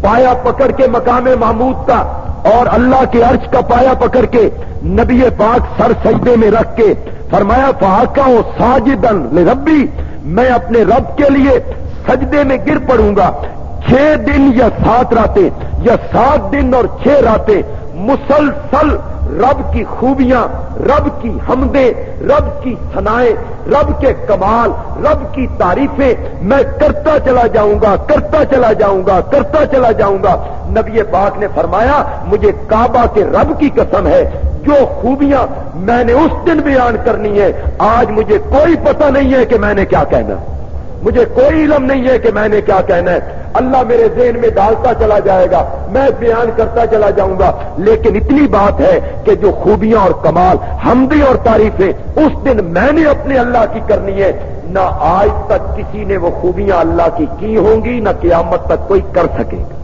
[SPEAKER 1] پایا پکڑ کے مقام محمود کا۔ اور اللہ کے عرش کا پایا پکڑ کے نبی پاک سر سجدے میں رکھ کے فرمایا فاقا ہوں ساجدن ربی میں اپنے رب کے لیے سجدے میں گر پڑوں گا۔ چھ دن یا سات راتیں یا سات دن اور چھ راتیں مسلسل رب کی خوبیاں، رب کی حمدیں، رب کی سنائیں رب کے کمال، رب کی تعریفیں میں کرتا چلا جاؤں گا، کرتا چلا جاؤں گا، کرتا چلا جاؤں گا۔ نبی پاک نے فرمایا، مجھے کعبہ کے رب کی قسم ہے، جو خوبیاں میں نے اس دن بیان کرنی ہے آج مجھے کوئی پتہ نہیں ہے کہ میں نے کیا کہنا۔ مجھے کوئی علم نہیں ہے کہ میں نے کیا کہنا ہے۔ اللہ میرے ذہن میں ڈالتا چلا جائے گا، میں بیان کرتا چلا جاؤں گا۔ لیکن اتنی بات ہے کہ جو خوبیاں اور کمال ہمدی اور تعریفیں، اس دن میں نے اپنے اللہ کی کرنی ہے۔ نہ آج تک کسی نے وہ خوبیاں اللہ کی کی ہوں گی، نہ قیامت تک کوئی کر سکے گا۔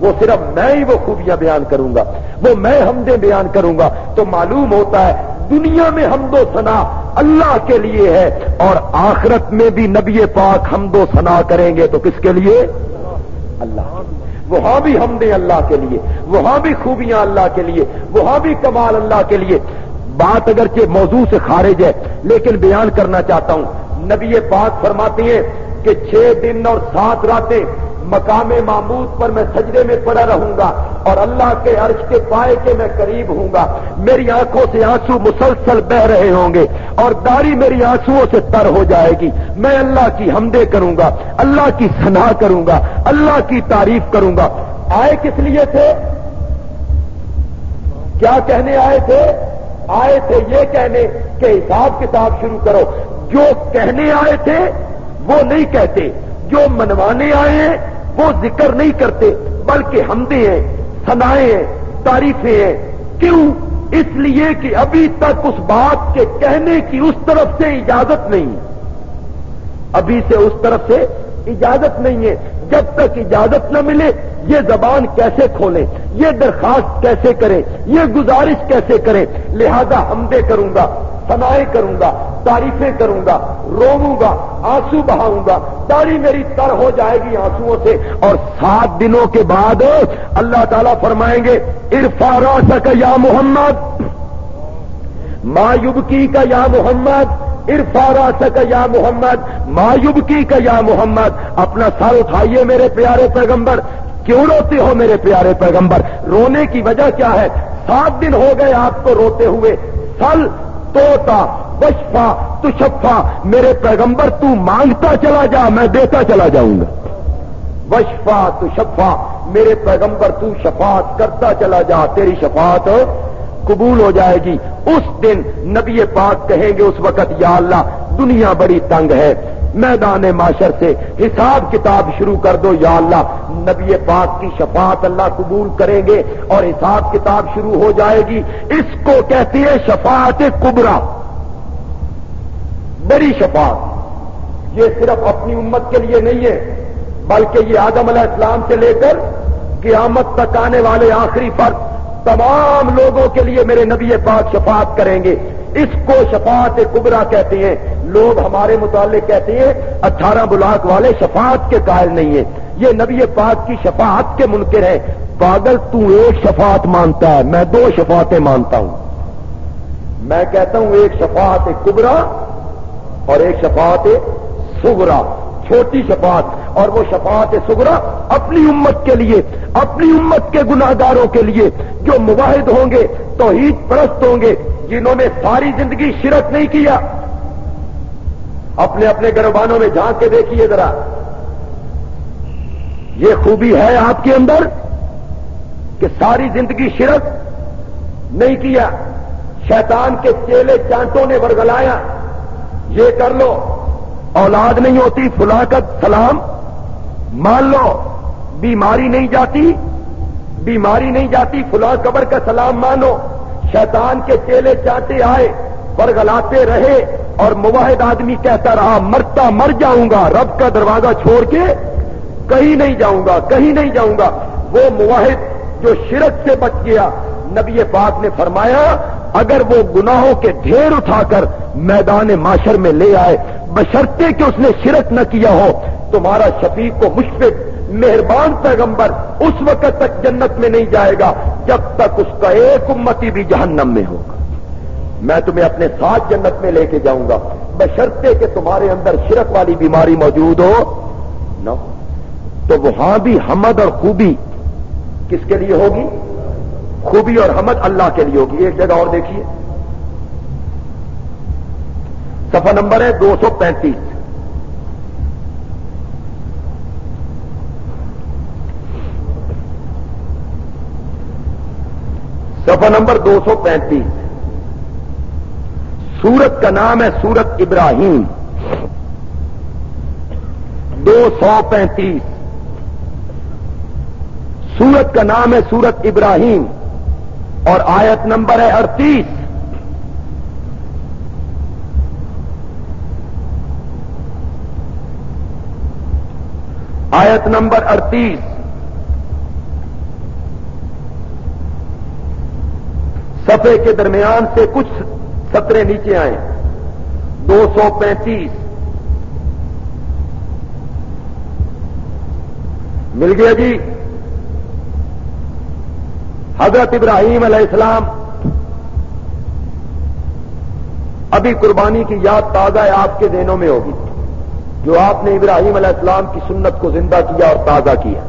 [SPEAKER 1] وہ صرف میں ہی وہ خوبیاں بیان کروں گا۔ وہ میں ہمدے بیان کروں گا۔ تو معلوم ہوتا ہے دنیا میں حمد و ثنا اللہ کے لیے ہے اور آخرت میں بھی نبی پاک حمد و ثنا کریں گے تو کس کے لیے؟ اللہ وہاں بھی حمدیں اللہ کے لیے۔ وہاں بھی خوبیاں اللہ کے لیے۔ وہاں بھی کمال اللہ کے لیے۔ بات اگرچہ موضوع سے خارج ہے، لیکن بیان کرنا چاہتا ہوں۔ نبی پاک فرماتے ہیں کہ چھ دن اور سات راتیں مقام معمود پر میں سجدے میں پڑا رہوں گا اور اللہ کے عرش کے پائے کے میں قریب ہوں گا۔ میری آنکھوں سے آنسو مسلسل بہ رہے ہوں گے اور داڑھی میری آنسو سے تر ہو جائے گی۔ میں اللہ کی ہمدے کروں گا، اللہ کی سنا کروں گا، اللہ کی تعریف کروں گا۔ آئے کس لیے تھے؟ کیا کہنے آئے تھے؟ آئے تھے یہ کہنے کہ حساب کتاب شروع کرو۔ جو کہنے آئے تھے وہ نہیں کہتے۔ جو منوانے آئے ہیں، وہ ذکر نہیں کرتے، بلکہ ہمدے ہیں سنائے ہیں، تعریفیں ہیں۔ کیوں؟ اس لیے کہ ابھی تک اس بات کے کہنے کی اس طرف سے اجازت نہیں۔ ابھی سے اس طرف سے اجازت نہیں ہے۔ جب تک اجازت نہ ملے، یہ زبان کیسے کھولیں؟ یہ درخواست کیسے کریں؟ یہ گزارش کیسے کریں؟ لہذا ہمدے کروں گا۔ سنائے کروں گا، تعریفیں کروں گا رووں گا، آنسو بہاؤں گا۔ داڑھی میری تر ہو جائے گی آنسو سے۔ اور سات دنوں کے بعد اللہ تعالیٰ فرمائیں گے ارفا سک یا محمد مایوبکی کا یا محمد ارفا سک یا محمد مایوبکی کا یا محمد۔ اپنا سر اٹھائیے میرے پیارے پیغمبر، کیوں روتے ہو میرے پیارے پیغمبر؟ رونے کی وجہ کیا ہے؟ سات دن ہو گئے آپ کو روتے ہوئے، سل توتا وشفا، تشفا، میرے پیغمبر تو مانگتا چلا جا، میں دیتا چلا جاؤں گا۔ وشفا تو شفا میرے پیغمبر تو شفاعت کرتا چلا جا، تیری شفاعت قبول ہو جائے گی۔ اس دن نبی پاک کہیں گے، اس وقت یا اللہ، دنیا بڑی تنگ ہے۔ میدان معاشر سے حساب کتاب شروع کر دو، یا اللہ، نبی پاک کی شفاعت اللہ قبول کریں گے اور حساب کتاب شروع ہو جائے گی۔ اس کو کہتی ہے شفاعت کبرا۔ بڑی شفاعت۔ یہ صرف اپنی امت کے لیے نہیں ہے، بلکہ یہ آدم علیہ السلام سے لے کر قیامت تک آنے والے آخری فرق تمام لوگوں کے لیے میرے نبی پاک شفاعت کریں گے۔ اس کو شفاعت کبرا کہتے ہیں۔ لوگ ہمارے متعلق کہتے ہیں، اٹھارہ بلاک والے شفاعت کے قائل نہیں ہیں۔ یہ نبی پاک کی شفاعت کے منکر ہے پاگل تو ایک شفاعت مانتا ہے۔ میں دو شفاعتیں مانتا ہوں۔ میں کہتا ہوں، ایک شفاعت کبرا اور ایک شفاعت سگرا چھوٹی شفاعت اور وہ شفاعت سگرا اپنی امت کے لیے، اپنی امت کے گناگاروں کے لیے جو مواحد ہوں گے، توحید پرست ہوں گے، جنہوں نے ساری زندگی شرک نہیں کیا۔ اپنے اپنے گربانوں میں جھانک کے دیکھیے ذرا۔ یہ خوبی ہے آپ کے اندر کہ ساری زندگی شرک نہیں کیا، شیطان کے چیلے چانٹوں نے ورگلایا۔ یہ کر لو۔ اولاد نہیں ہوتی فلاقت سلام۔ مان لو، بیماری نہیں جاتی، بیماری نہیں جاتی، فلاں قبر کا سلام مانو۔ شیطان کے چیلے چانٹے آئے ورگلاتے رہے اور مواحد آدمی کہتا رہا، مرتا مر جاؤں گا، رب کا دروازہ چھوڑ کے کہیں نہیں جاؤں گا، کہیں نہیں جاؤں گا۔ وہ مواحد جو شرک سے بچ گیا۔ نبی پاک نے فرمایا، اگر وہ گناہوں کے ڈھیر اٹھا کر میدان معاشر میں لے آئے بشرتے کہ اس نے شرک نہ کیا ہو، تمہارا شفیق کو مشفق، مہربان پیغمبر اس وقت تک جنت میں نہیں جائے گا، جب تک اس کا ایک امتی بھی جہنم میں ہوگا۔ میں تمہیں اپنے ساتھ جنت میں لے کے جاؤں گا۔ بشرتے کہ تمہارے اندر شرک والی بیماری موجود ہو، نہ تو وہاں بھی حمد اور خوبی کس کے لیے ہوگی؟ خوبی اور حمد اللہ کے لیے ہوگی۔ ایک جگہ اور دیکھیے۔ سفا نمبر ہے دو سو پینتیس۔ سفا نمبر دو سو پینتیس۔ سورت کا نام ہے سورت ابراہیم۔ دو سو پینتیس۔ سورت کا نام ہے سورت ابراہیم۔ اور آیت نمبر ہے اڑتیس۔ آیت نمبر اڑتیس۔ سفے کے درمیان سے کچھ سطرے نیچے آئے دو سو پینتیس۔ مل گیا جی؟ حضرت ابراہیم علیہ السلام۔ ابھی قربانی کی یاد تازہ ہے آپ کے دینوں میں ہوگی۔ جو آپ نے ابراہیم علیہ السلام کی سنت کو زندہ کیا اور تازہ کیا۔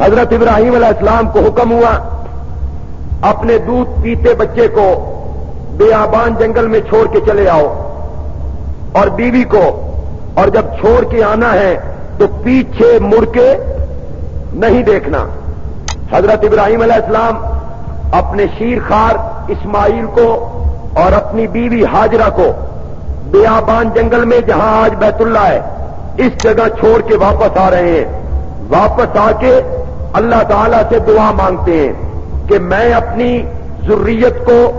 [SPEAKER 1] حضرت ابراہیم علیہ السلام کو حکم ہوا، اپنے دودھ پیتے بچے کو بے آبان جنگل میں چھوڑ کے چلے آؤ اور بیوی کو، اور جب چھوڑ کے آنا ہے تو پیچھے مڑ کے نہیں دیکھنا۔ حضرت ابراہیم علیہ السلام اپنے شیر خار اسماعیل کو اور اپنی بیوی حاجرہ کو بیابان جنگل میں جہاں آج بیت اللہ ہے۔ اس جگہ چھوڑ کے واپس آ رہے ہیں۔ واپس آ کے اللہ تعالی سے دعا مانگتے ہیں کہ میں اپنی ضروریت کو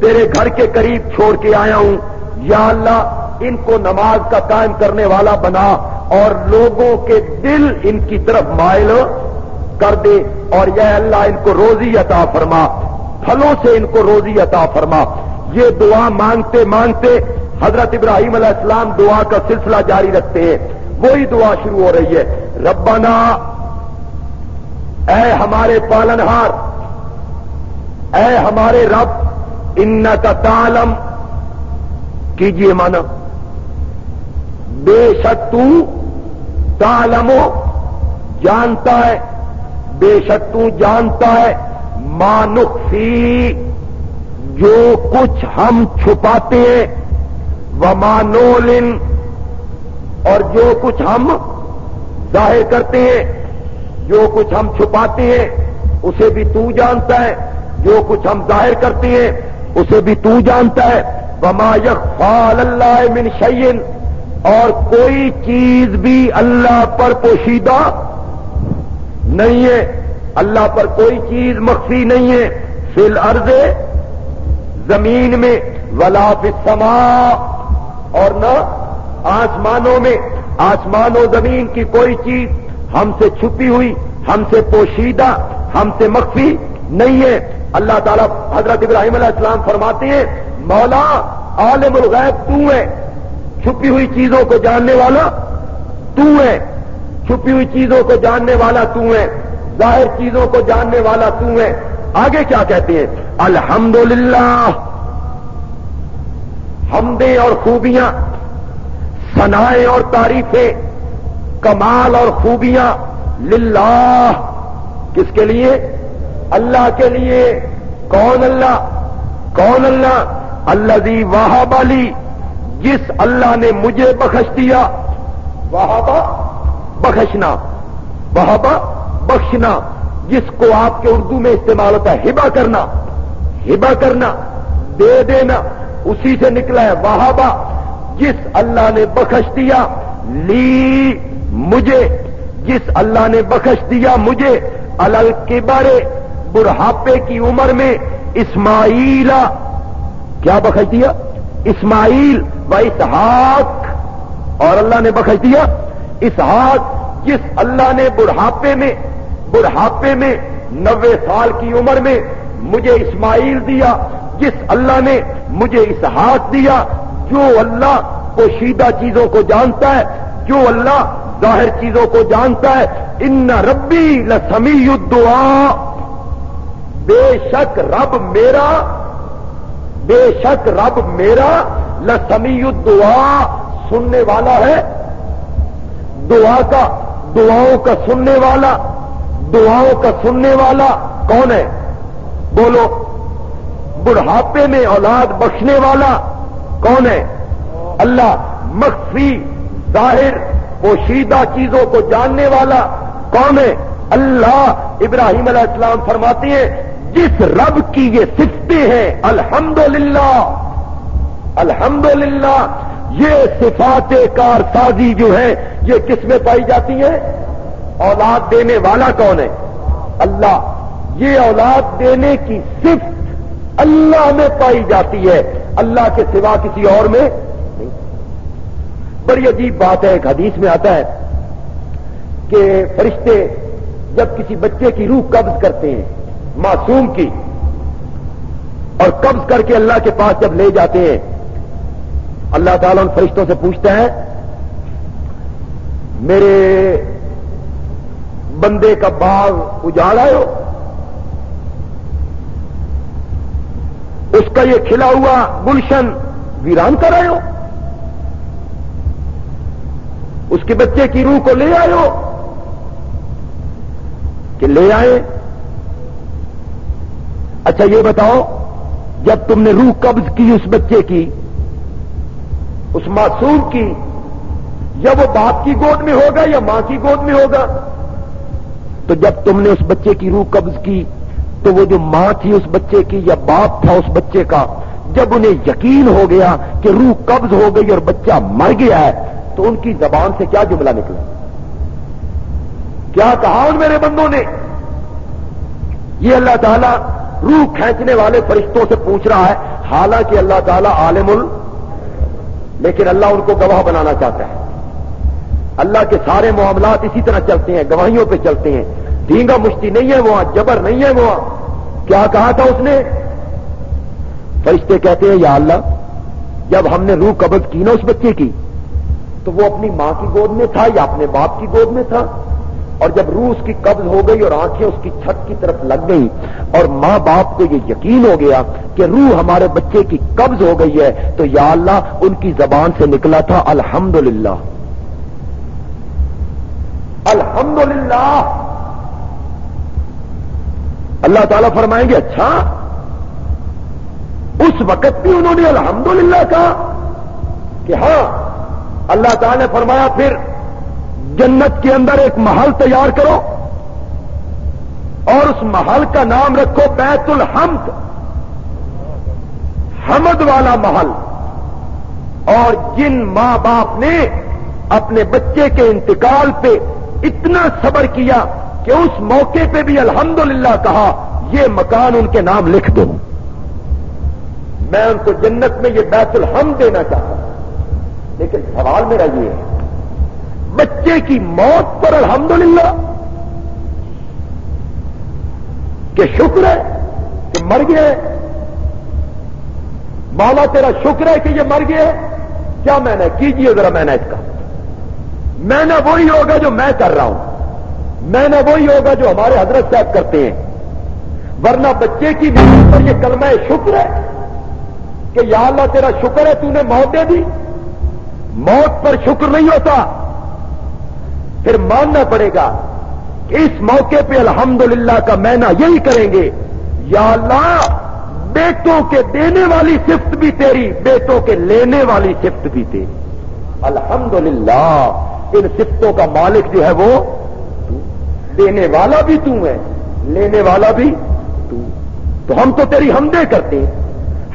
[SPEAKER 1] تیرے گھر کے قریب چھوڑ کے آیا ہوں۔ یا اللہ، ان کو نماز کا قائم کرنے والا بنا اور لوگوں کے دل ان کی طرف مائل کر دے اور یہ اللہ، ان کو روزی عطا فرما۔ پھلوں سے ان کو روزی عطا فرما۔ یہ دعا مانگتے مانگتے حضرت ابراہیم علیہ السلام دعا کا سلسلہ جاری رکھتے ہیں۔ وہی دعا شروع ہو رہی ہے۔ ربنا، اے ہمارے پالنہار، اے ہمارے رب ان کا تعلم، کیجیے مانا۔ بے شک تو تالمو جانتا ہے۔ بے شک تو جانتا ہے۔ مانخی جو کچھ ہم چھپاتے ہیں۔ وہ اور جو کچھ ہم ظاہر کرتے ہیں، جو کچھ ہم چھپاتے ہیں، اسے بھی تو جانتا ہے۔ جو کچھ ہم ظاہر کرتے ہیں، اسے بھی تو جانتا ہے۔ وما فال اللہ من شعین اور کوئی چیز بھی اللہ پر پوشیدہ نہیں ہے۔ اللہ پر کوئی چیز مخفی نہیں ہے۔ فل عرض زمین میں۔ ولا سما اور نہ آسمانوں میں آسمان و زمین کی کوئی چیز ہم سے چھپی ہوئی، ہم سے پوشیدہ، ہم سے مخفی نہیں ہے۔ اللہ تعالیٰ حضرت ابراہیم علیہ السلام فرماتے ہیں، مولا عالم الغیب تو ہے۔ چھپی ہوئی چیزوں کو جاننے والا تو ہے۔ چھپی ہوئی چیزوں کو جاننے والا تو ہے۔ ظاہر چیزوں کو جاننے والا تو ہے۔ آگے کیا کہتے ہیں؟ الحمدللہ۔ حمدیں اور خوبیاں سنائیں اور تعریفیں، کمال اور خوبیاں، للہ۔ کس کے لیے؟ اللہ کے لیے۔ کون اللہ؟ کون اللہ؟ اللہ دی واہ بالی جس اللہ نے مجھے بخش دیا۔ وہابا بخشنا۔ وہابا بخشنا۔ جس کو آپ کے اردو میں استعمال ہوتا ہے ہبا کرنا۔ ہبا کرنا۔ دے دینا۔ اسی سے نکلا ہے وہابا، جس اللہ نے بخش دیا، لی مجھے۔ جس اللہ نے بخش دیا مجھے الل کے بارے بڑھاپے کی عمر میں، اسماعیل۔ کیا بخش دیا؟ اسماعیل و اسحاق۔ اور اللہ نے بخش دیا؟ اسحاق، جس اللہ نے بڑھاپے میں بڑھاپے میں، نوے سال کی عمر میں مجھے اسماعیل دیا، جس اللہ نے مجھے اسحاق دیا، جو اللہ پوشیدہ چیزوں کو جانتا ہے، جو اللہ ظاہر چیزوں کو جانتا ہے، ان ربی لسمی دعا بے شک رب میرا، بے شک رب میرا لسمی دعا سننے والا ہے۔ دعا کا، دعاؤں کا سننے والا، دعاؤں کا سننے والا کون ہے؟ بولو، بڑھاپے میں اولاد بخشنے والا کون ہے؟ اللہ مخفی، ظاہر، پوشیدہ چیزوں کو جاننے والا کون ہے؟ اللہ ابراہیم علیہ السلام فرماتے ہیں، جس رب کی یہ صفتیں ہیں، الحمدللہ الحمدللہ، یہ صفات کار سازی جو ہے یہ کس میں پائی جاتی ہے اولاد دینے والا کون ہے؟ اللہ یہ اولاد دینے کی صفت اللہ میں پائی جاتی ہے۔ اللہ کے سوا کسی اور میں نہیں۔ بڑی عجیب بات ہے، ایک حدیث میں آتا ہے کہ فرشتے جب کسی بچے کی روح قبض کرتے ہیں، معصوم کی، اور قبض کر کے اللہ کے پاس جب لے جاتے ہیں، اللہ تعالیٰ ان فرشتوں سے پوچھتا ہے، میرے بندے کا باغ اجاڑ آئے ہو اس کا یہ کھلا ہوا گلشن ویران کر آئے ہو؟ اس کے بچے کی روح کو لے آئے ہو؟ کہ لے آئے؟ اچھا یہ بتاؤ، جب تم نے روح قبض کی اس بچے کی، اس معصوم کی، یا وہ باپ کی گود میں ہوگا یا ماں کی گود میں ہوگا؟ تو جب تم نے اس بچے کی روح قبض کی تو وہ جو ماں تھی اس بچے کی یا باپ تھا اس بچے کا، جب انہیں یقین ہو گیا کہ روح قبض ہو گئی اور بچہ مر گیا ہے، تو ان کی زبان سے کیا جملہ نکلا؟ کیا کہا ان میرے بندوں نے؟ یہ اللہ تعالیٰ روح کھینچنے والے فرشتوں سے پوچھ رہا ہے، حالانکہ اللہ تعالیٰ عالم ال لیکن اللہ ان کو گواہ بنانا چاہتا ہے۔ اللہ کے سارے معاملات اسی طرح چلتے ہیں، گواہیوں پہ چلتے ہیں۔ ڈھینگا مشتی نہیں ہے وہاں، جبر نہیں ہے وہاں۔ کیا کہا تھا اس نے؟ فرشتے کہتے ہیں، یا اللہ، جب ہم نے روح قبض کی نا اس بچے کی، تو وہ اپنی ماں کی گود میں تھا یا اپنے باپ کی گود میں تھا؟ اور جب روح اس کی قبض ہو گئی اور آنکھیں اس کی چھت کی طرف لگ گئی اور ماں باپ کو یہ یقین ہو گیا کہ روح ہمارے بچے کی قبض ہو گئی ہے، تو یا اللہ، ان کی زبان سے نکلا تھا الحمد للہ الحمد للہ اللہ تعالیٰ فرمائیں گے اچھا اس وقت بھی انہوں نے الحمد للہ کہا کہ ہاں اللہ تعالیٰ نے فرمایا پھر جنت کے اندر ایک محل تیار کرو اور اس محل کا نام رکھو بیت الحمد، حمد والا محل۔ اور جن ماں باپ نے اپنے بچے کے انتقال پہ اتنا صبر کیا کہ اس موقع پہ بھی الحمدللہ کہا، یہ مکان ان کے نام لکھ دوں میں ان کو جنت میں یہ بیت الحمد دینا چاہتا ہوں۔ لیکن سوال میرا یہ ہے، بچے کی موت پر الحمدللہ کہ شکر ہے کہ مر گیا ہے مولا تیرا شکر ہے کہ یہ مر گیا ہے کیا میں نے کیجیے ذرا میں نے اس کا۔ میں نے وہی ہوگا جو میں کر رہا ہوں۔ میں نے وہی ہوگا جو ہمارے حضرت صاحب کرتے ہیں۔ ورنہ بچے کی موت پر یہ کلمہ شکر ہے کہ یا اللہ تیرا شکر ہے، تو نے موت دے دی۔ موت پر شکر نہیں ہوتا۔ پھر ماننا پڑے گا کہ اس موقع پہ الحمدللہ کا مینا یہی کریں گے، یا اللہ، بیٹوں کے دینے والی صفت بھی تیری، بیٹوں کے لینے والی صفت بھی تیری۔ الحمدللہ، ان صفتوں کا مالک جو ہے وہ دینے والا بھی تو ہے، لینے والا بھی تو۔ تو ہم تو تیری ہمدے کرتے ہیں،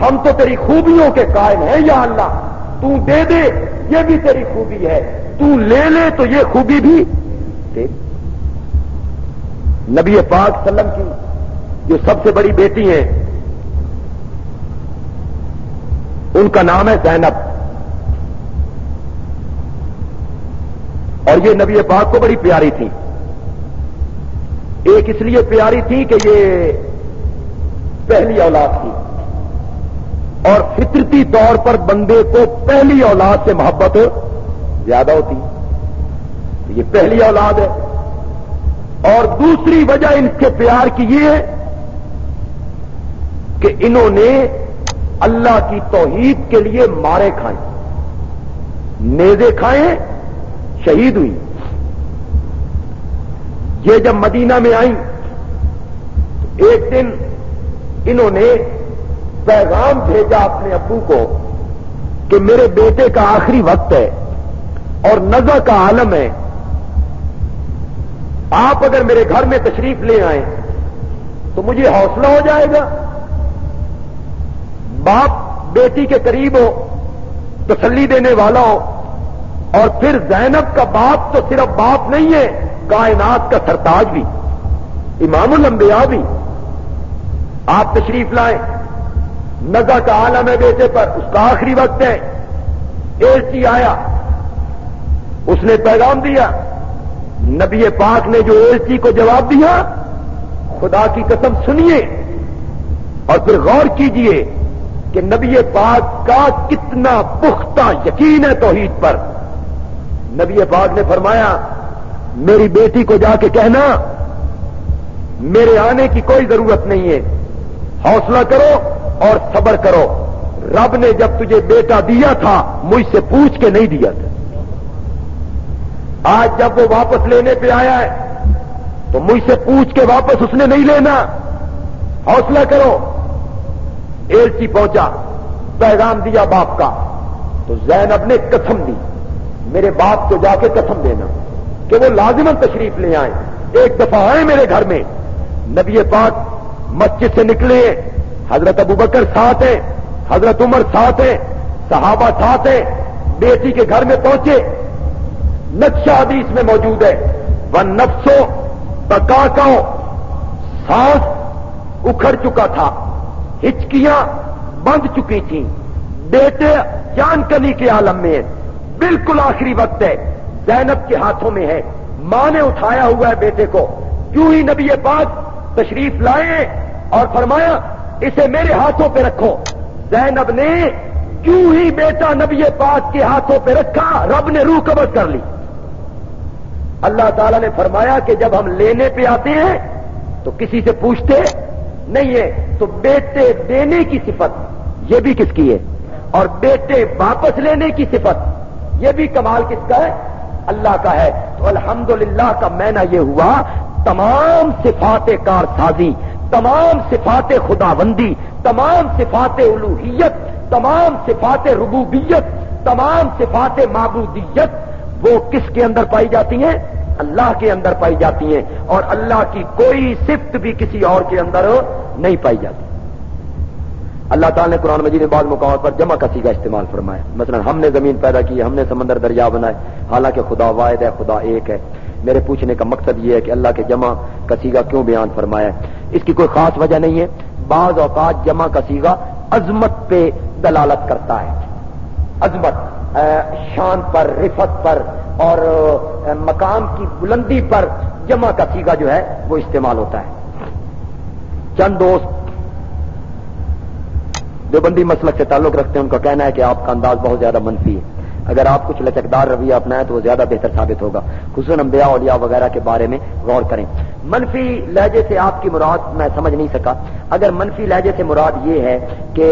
[SPEAKER 1] ہم تو تیری خوبیوں کے قائم ہیں یا اللہ۔ تو دے دے، یہ بھی تیری خوبی ہے۔ تو لے لے تو یہ خوبی بھی نبی پاک سلم کی جو سب سے بڑی بیٹی ہیں، ان کا نام ہے زینب۔ اور یہ نبی پاک کو بڑی پیاری تھی۔ ایک اس لیے پیاری تھی کہ یہ پہلی اولاد تھی۔ اور فطرتی طور پر بندے کو پہلی اولاد سے محبت زیادہ ہوتی۔ یہ پہلی اولاد ہے۔ اور دوسری وجہ ان کے پیار کی یہ ہے کہ انہوں نے اللہ کی توحید کے لیے مارے کھائے۔ نیزے کھائے، شہید ہوئی۔ یہ جب مدینہ میں آئیں، تو ایک دن انہوں نے پیغام بھیجا اپنے ابو کو کہ میرے بیٹے کا آخری وقت ہے اور نظر کا عالم ہے۔ آپ اگر میرے گھر میں تشریف لے آئیں تو مجھے حوصلہ ہو جائے گا۔ باپ بیٹی کے قریب ہو، تسلی دینے والا ہو، اور پھر زینب کا باپ تو صرف باپ نہیں ہے کائنات کا سرتاج بھی، امام الانبیاء بھی۔ آپ تشریف لائیں۔ نگا کا عالم ہے بیٹے پر، اس کا آخری وقت ہے۔ اے سی آیا۔ اس نے پیغام دیا۔ نبی پاک نے جو ایل کو جواب دیا، خدا کی قسم سنیے۔ اور پھر غور کیجیے کہ نبی پاک کا کتنا پختہ یقین ہے توحید پر۔ نبی پاک نے فرمایا میری بیٹی کو جا کے کہنا، میرے آنے کی کوئی ضرورت نہیں ہے۔ حوصلہ کرو اور صبر کرو۔ رب نے جب تجھے بیٹا دیا تھا، مجھ سے پوچھ کے نہیں دیا تھا۔ آج جب وہ واپس لینے پہ آیا ہے، تو مجھ سے پوچھ کے واپس اس نے نہیں لینا۔ حوصلہ کرو۔ ایل پہنچا، پیغام دیا باپ کا۔ تو زینب نے قسم دی، میرے باپ کو جا کے قسم دینا۔ کہ وہ لازمن تشریف لے آئیں۔ ایک دفعہ آئے میرے گھر میں۔ نبی پاک مسجد سے نکلے حضرت ابو بکر ساتھ ہیں۔ حضرت عمر ساتھ ہیں۔ صحابہ ساتھ ہیں۔ بیٹی کے گھر میں پہنچے۔ نقشہ حدیث میں موجود ہے۔ وہ نفسوں بکا سانس اکھڑ چکا تھا۔ ہچکیاں بند چکی تھیں۔ بیٹے جان کنی کے عالم میں بالکل آخری وقت ہے۔ زینب کے ہاتھوں میں ہے۔ ماں نے اٹھایا ہوا ہے بیٹے کو۔ کیوں ہی نبی پاک تشریف لائے اور فرمایا، اسے میرے ہاتھوں پہ رکھو۔ زینب نے کیوں ہی بیٹا نبی پاک کے ہاتھوں پہ رکھا، رب نے روح قبض کر لی۔ اللہ تعالیٰ نے فرمایا کہ جب ہم لینے پہ آتے ہیں تو کسی سے پوچھتے، نہیں ہے تو بیٹے دینے کی صفت، یہ بھی کس کی ہے؟ اور بیٹے واپس لینے کی صفت، یہ بھی کمال کس کا ہے؟ اللہ کا ہے۔ تو الحمدللہ کا مینا یہ ہوا، تمام صفات کار سازی، تمام صفات خدا بندی تمام صفات الوحیت تمام صفات ربوبیت، تمام صفات معبودیت، وہ کس کے اندر پائی جاتی ہیں؟ اللہ کے اندر پائی جاتی ہیں۔ اور اللہ کی کوئی صفت بھی کسی اور کے اندر نہیں پائی جاتی۔ اللہ تعالیٰ نے قرآن مجید بعض مقامات پر جمع کسی کا استعمال فرمایا مثلا ہم نے زمین پیدا کی، ہم نے سمندر دریا بنائے۔ حالانکہ خدا واحد ہے، خدا ایک ہے۔ میرے پوچھنے کا مقصد یہ ہے کہ اللہ کے جمع کسی کا کیوں بیان فرمایا اس کی کوئی خاص وجہ نہیں ہے۔ بعض اوقات جمع کسی کا عظمت پہ دلالت کرتا ہے۔ عظمت شان پر، رفت پر اور مقام کی بلندی پر جمع کا سیگا جو ہے وہ استعمال ہوتا ہے۔ چند دوست دیوبندی مسلک سے تعلق رکھتے ہیں، ان کا کہنا ہے کہ آپ کا انداز بہت زیادہ منفی ہے۔ اگر آپ کچھ لچکدار رویہ اپنائیں تو وہ زیادہ بہتر ثابت ہوگا۔ خصوصاً انبیاء، اولیاء وغیرہ کے بارے میں غور کریں۔ منفی لہجے سے آپ کی مراد میں سمجھ نہیں سکا۔ اگر منفی لہجے سے مراد یہ ہے کہ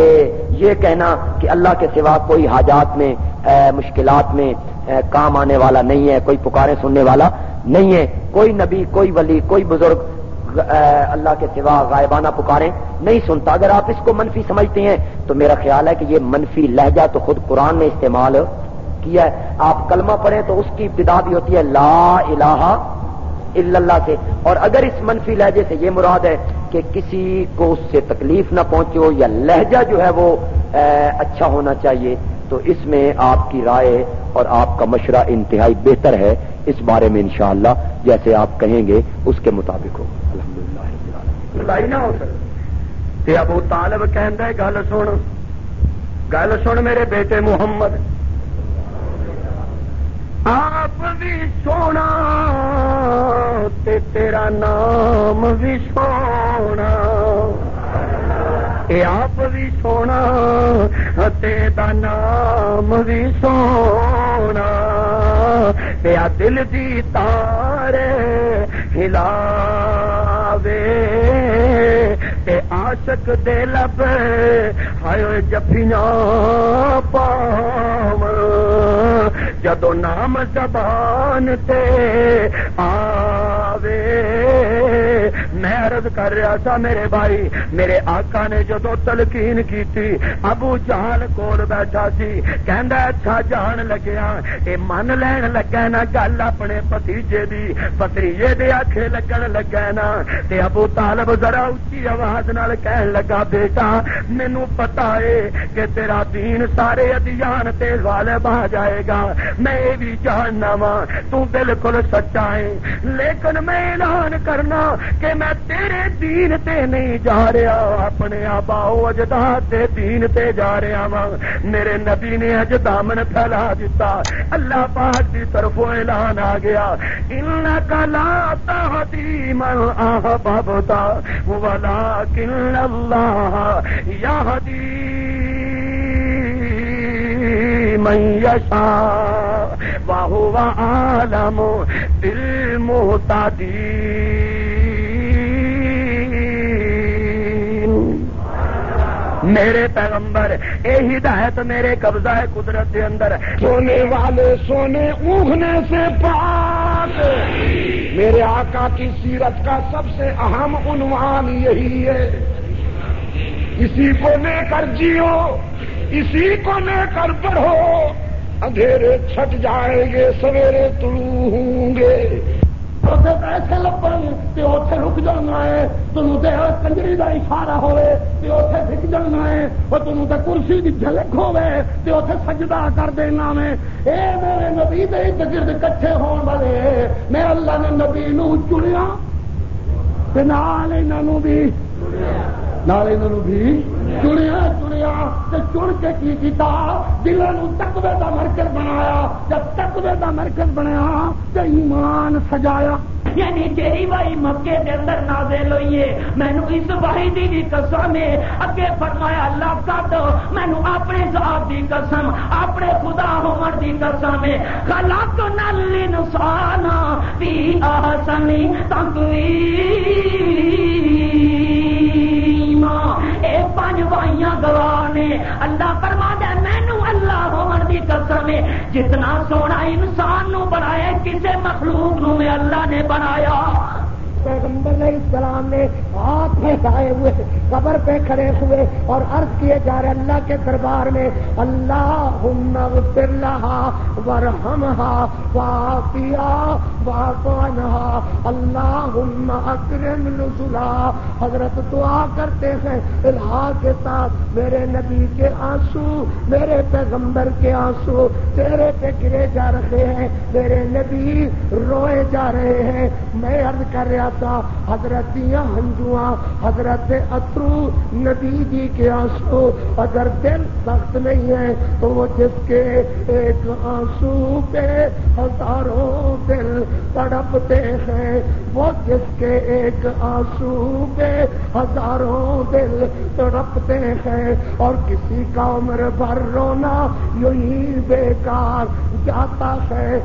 [SPEAKER 1] یہ کہنا کہ اللہ کے سوا کوئی حاجات میں مشکلات میں کام آنے والا نہیں ہے، کوئی پکارے سننے والا نہیں ہے، کوئی نبی، کوئی ولی، کوئی بزرگ اللہ کے سوا غائبانہ پکاریں، نہیں سنتا۔ اگر آپ اس کو منفی سمجھتے ہیں، تو میرا خیال ہے کہ یہ منفی لہجہ تو خود قرآن نے استعمال کیا ہے۔ آپ کلمہ پڑھیں تو اس کی ابتدا بھی ہوتی ہے، لا الہ الا اللہ سے۔ اور اگر اس منفی لہجے سے یہ مراد ہے کہ کسی کو اس سے تکلیف نہ پہنچے ہو یا لہجہ جو ہے وہ اچھا ہونا چاہیے، تو اس میں آپ کی رائے اور آپ کا مشورہ انتہائی بہتر ہے۔ اس بارے میں انشاءاللہ جیسے آپ کہیں گے، اس کے مطابق ہو الحمد
[SPEAKER 2] للہ ابو طالب کہ گل سن گل سن میرے بیٹے محمد آپ بھی سونا تے تیرا نام بھی سونا آپ بھی سونا تیرا نام بھی سونا تیا دل دی تار ہلاوے تے عاشق دے لب ہائے جفیاں پاو جدو نام زبان تے آ آوے۔ میں عرض کر رہا تھا میرے بھائی، میرے آقا نے جدو تلقین کی تھی ابو جان کول بیٹھا سی، کہندا اچھا جان لگیا۔ اے من لین لگا نا، گل اپنے پتیجے دی۔ پتریجے دے آکھے لگن لگا نا۔ تے ابو طالب ذرا اچھی آواز نال کہن لگا، بیٹا مینو پتا ہے کہ تیرا دین سارے ادیان تے غالب آ جائے گا۔ میں یہ بھی جاننا وا تو بالکل سچا ہے لیکن میں اعلان کرنا کہ میں تیرے دین تے نہیں جا رہا، اپنے آباؤ اجداد دے دین تے جا رہا وا میرے نبی نے اج دامن پھیلا دیتا اللہ پاک دی طرف اعلان آ گیا۔ ان کا لا تہدی من احببتا ولکن اللہ یہدی من یشا وهو عالم بالمهتدین میرے پیغمبر، اے ہدایت میرے قبضہ ہے قدرت کے اندر۔ سونے والے، سونے اگنے سے پاک۔ میرے آقا کی سیرت کا سب سے اہم عنوان یہی ہے۔ اسی کو لے کر جیو۔ اسی کو لے کر پڑھو۔ اندھیرے چھٹ جائیں گے، سویرے طلوع ہوں گے۔
[SPEAKER 3] اتنے پیسے لبن تو اتنے رک جانا ہے تمہیں تو کنجری کا اشارہ ہوے تو اتنے رک جانا ہے وہ تمہیں تو کرسی کی جھلک ہوے تو اتنے سجدہ کر دینا میں۔ اے میرے نبی دے گرد کٹھے ہون والے، میں اللہ نے نبی نو چنیا نال انہوں بھی، نال انہوں بھی چنیا چنیا چن کے کی کیتا؟ دلوں تقوی کا مرکز بنایا۔ جب تقوی کا مرکز بنایا تو ایمان سجایا۔ یعنی جیری بھائی مکے کے اندر نازل ہوئی ہے۔ مینو اس بھائی دی بھی قسم ہے۔ اگے فرمایا، اللہ کر دو مینو اپنے ذات دی قسم، اپنے خدا ہومن دی قسم ہے۔ خلق نل انسان بھی آسنی تقوی۔ پانچ بائیاں گواہ نے۔ اللہ فرما دیا مینو اللہ ہون کی قسم ہے۔ جتنا سونا انسان نو بنایا، کسے مخلوق نو میں اللہ نے بنایا۔ پیغمبر علیہ السلام نے ہاتھ پھیلائے ہوئے، قبر پہ کھڑے ہوئے اور عرض کیے جا رہے اللہ کے دربار میں اللہ ورحم واپیا واپانہ اللہ اکرم نزلا حضرت دعا کرتے ہیں الہا کے ساتھ، میرے نبی کے آنسو، میرے پیغمبر کے آنسو تیرے پہ گرے جا رہے ہیں، میرے نبی روئے جا رہے ہیں، میں عرض کر رہا تھا، حضرت ہنجوا حضرت اترو نبی جی کے آنسو، اگر دل سخت نہیں ہے تو وہ جس کے ایک آنسو پہ ہزاروں دل تڑپتے ہیں، وہ جس کے ایک آنسو پہ ہزاروں دل تڑپتے ہیں۔ اور کسی کا عمر بھر رونا، یوں ہی بیکار جاتا ہے۔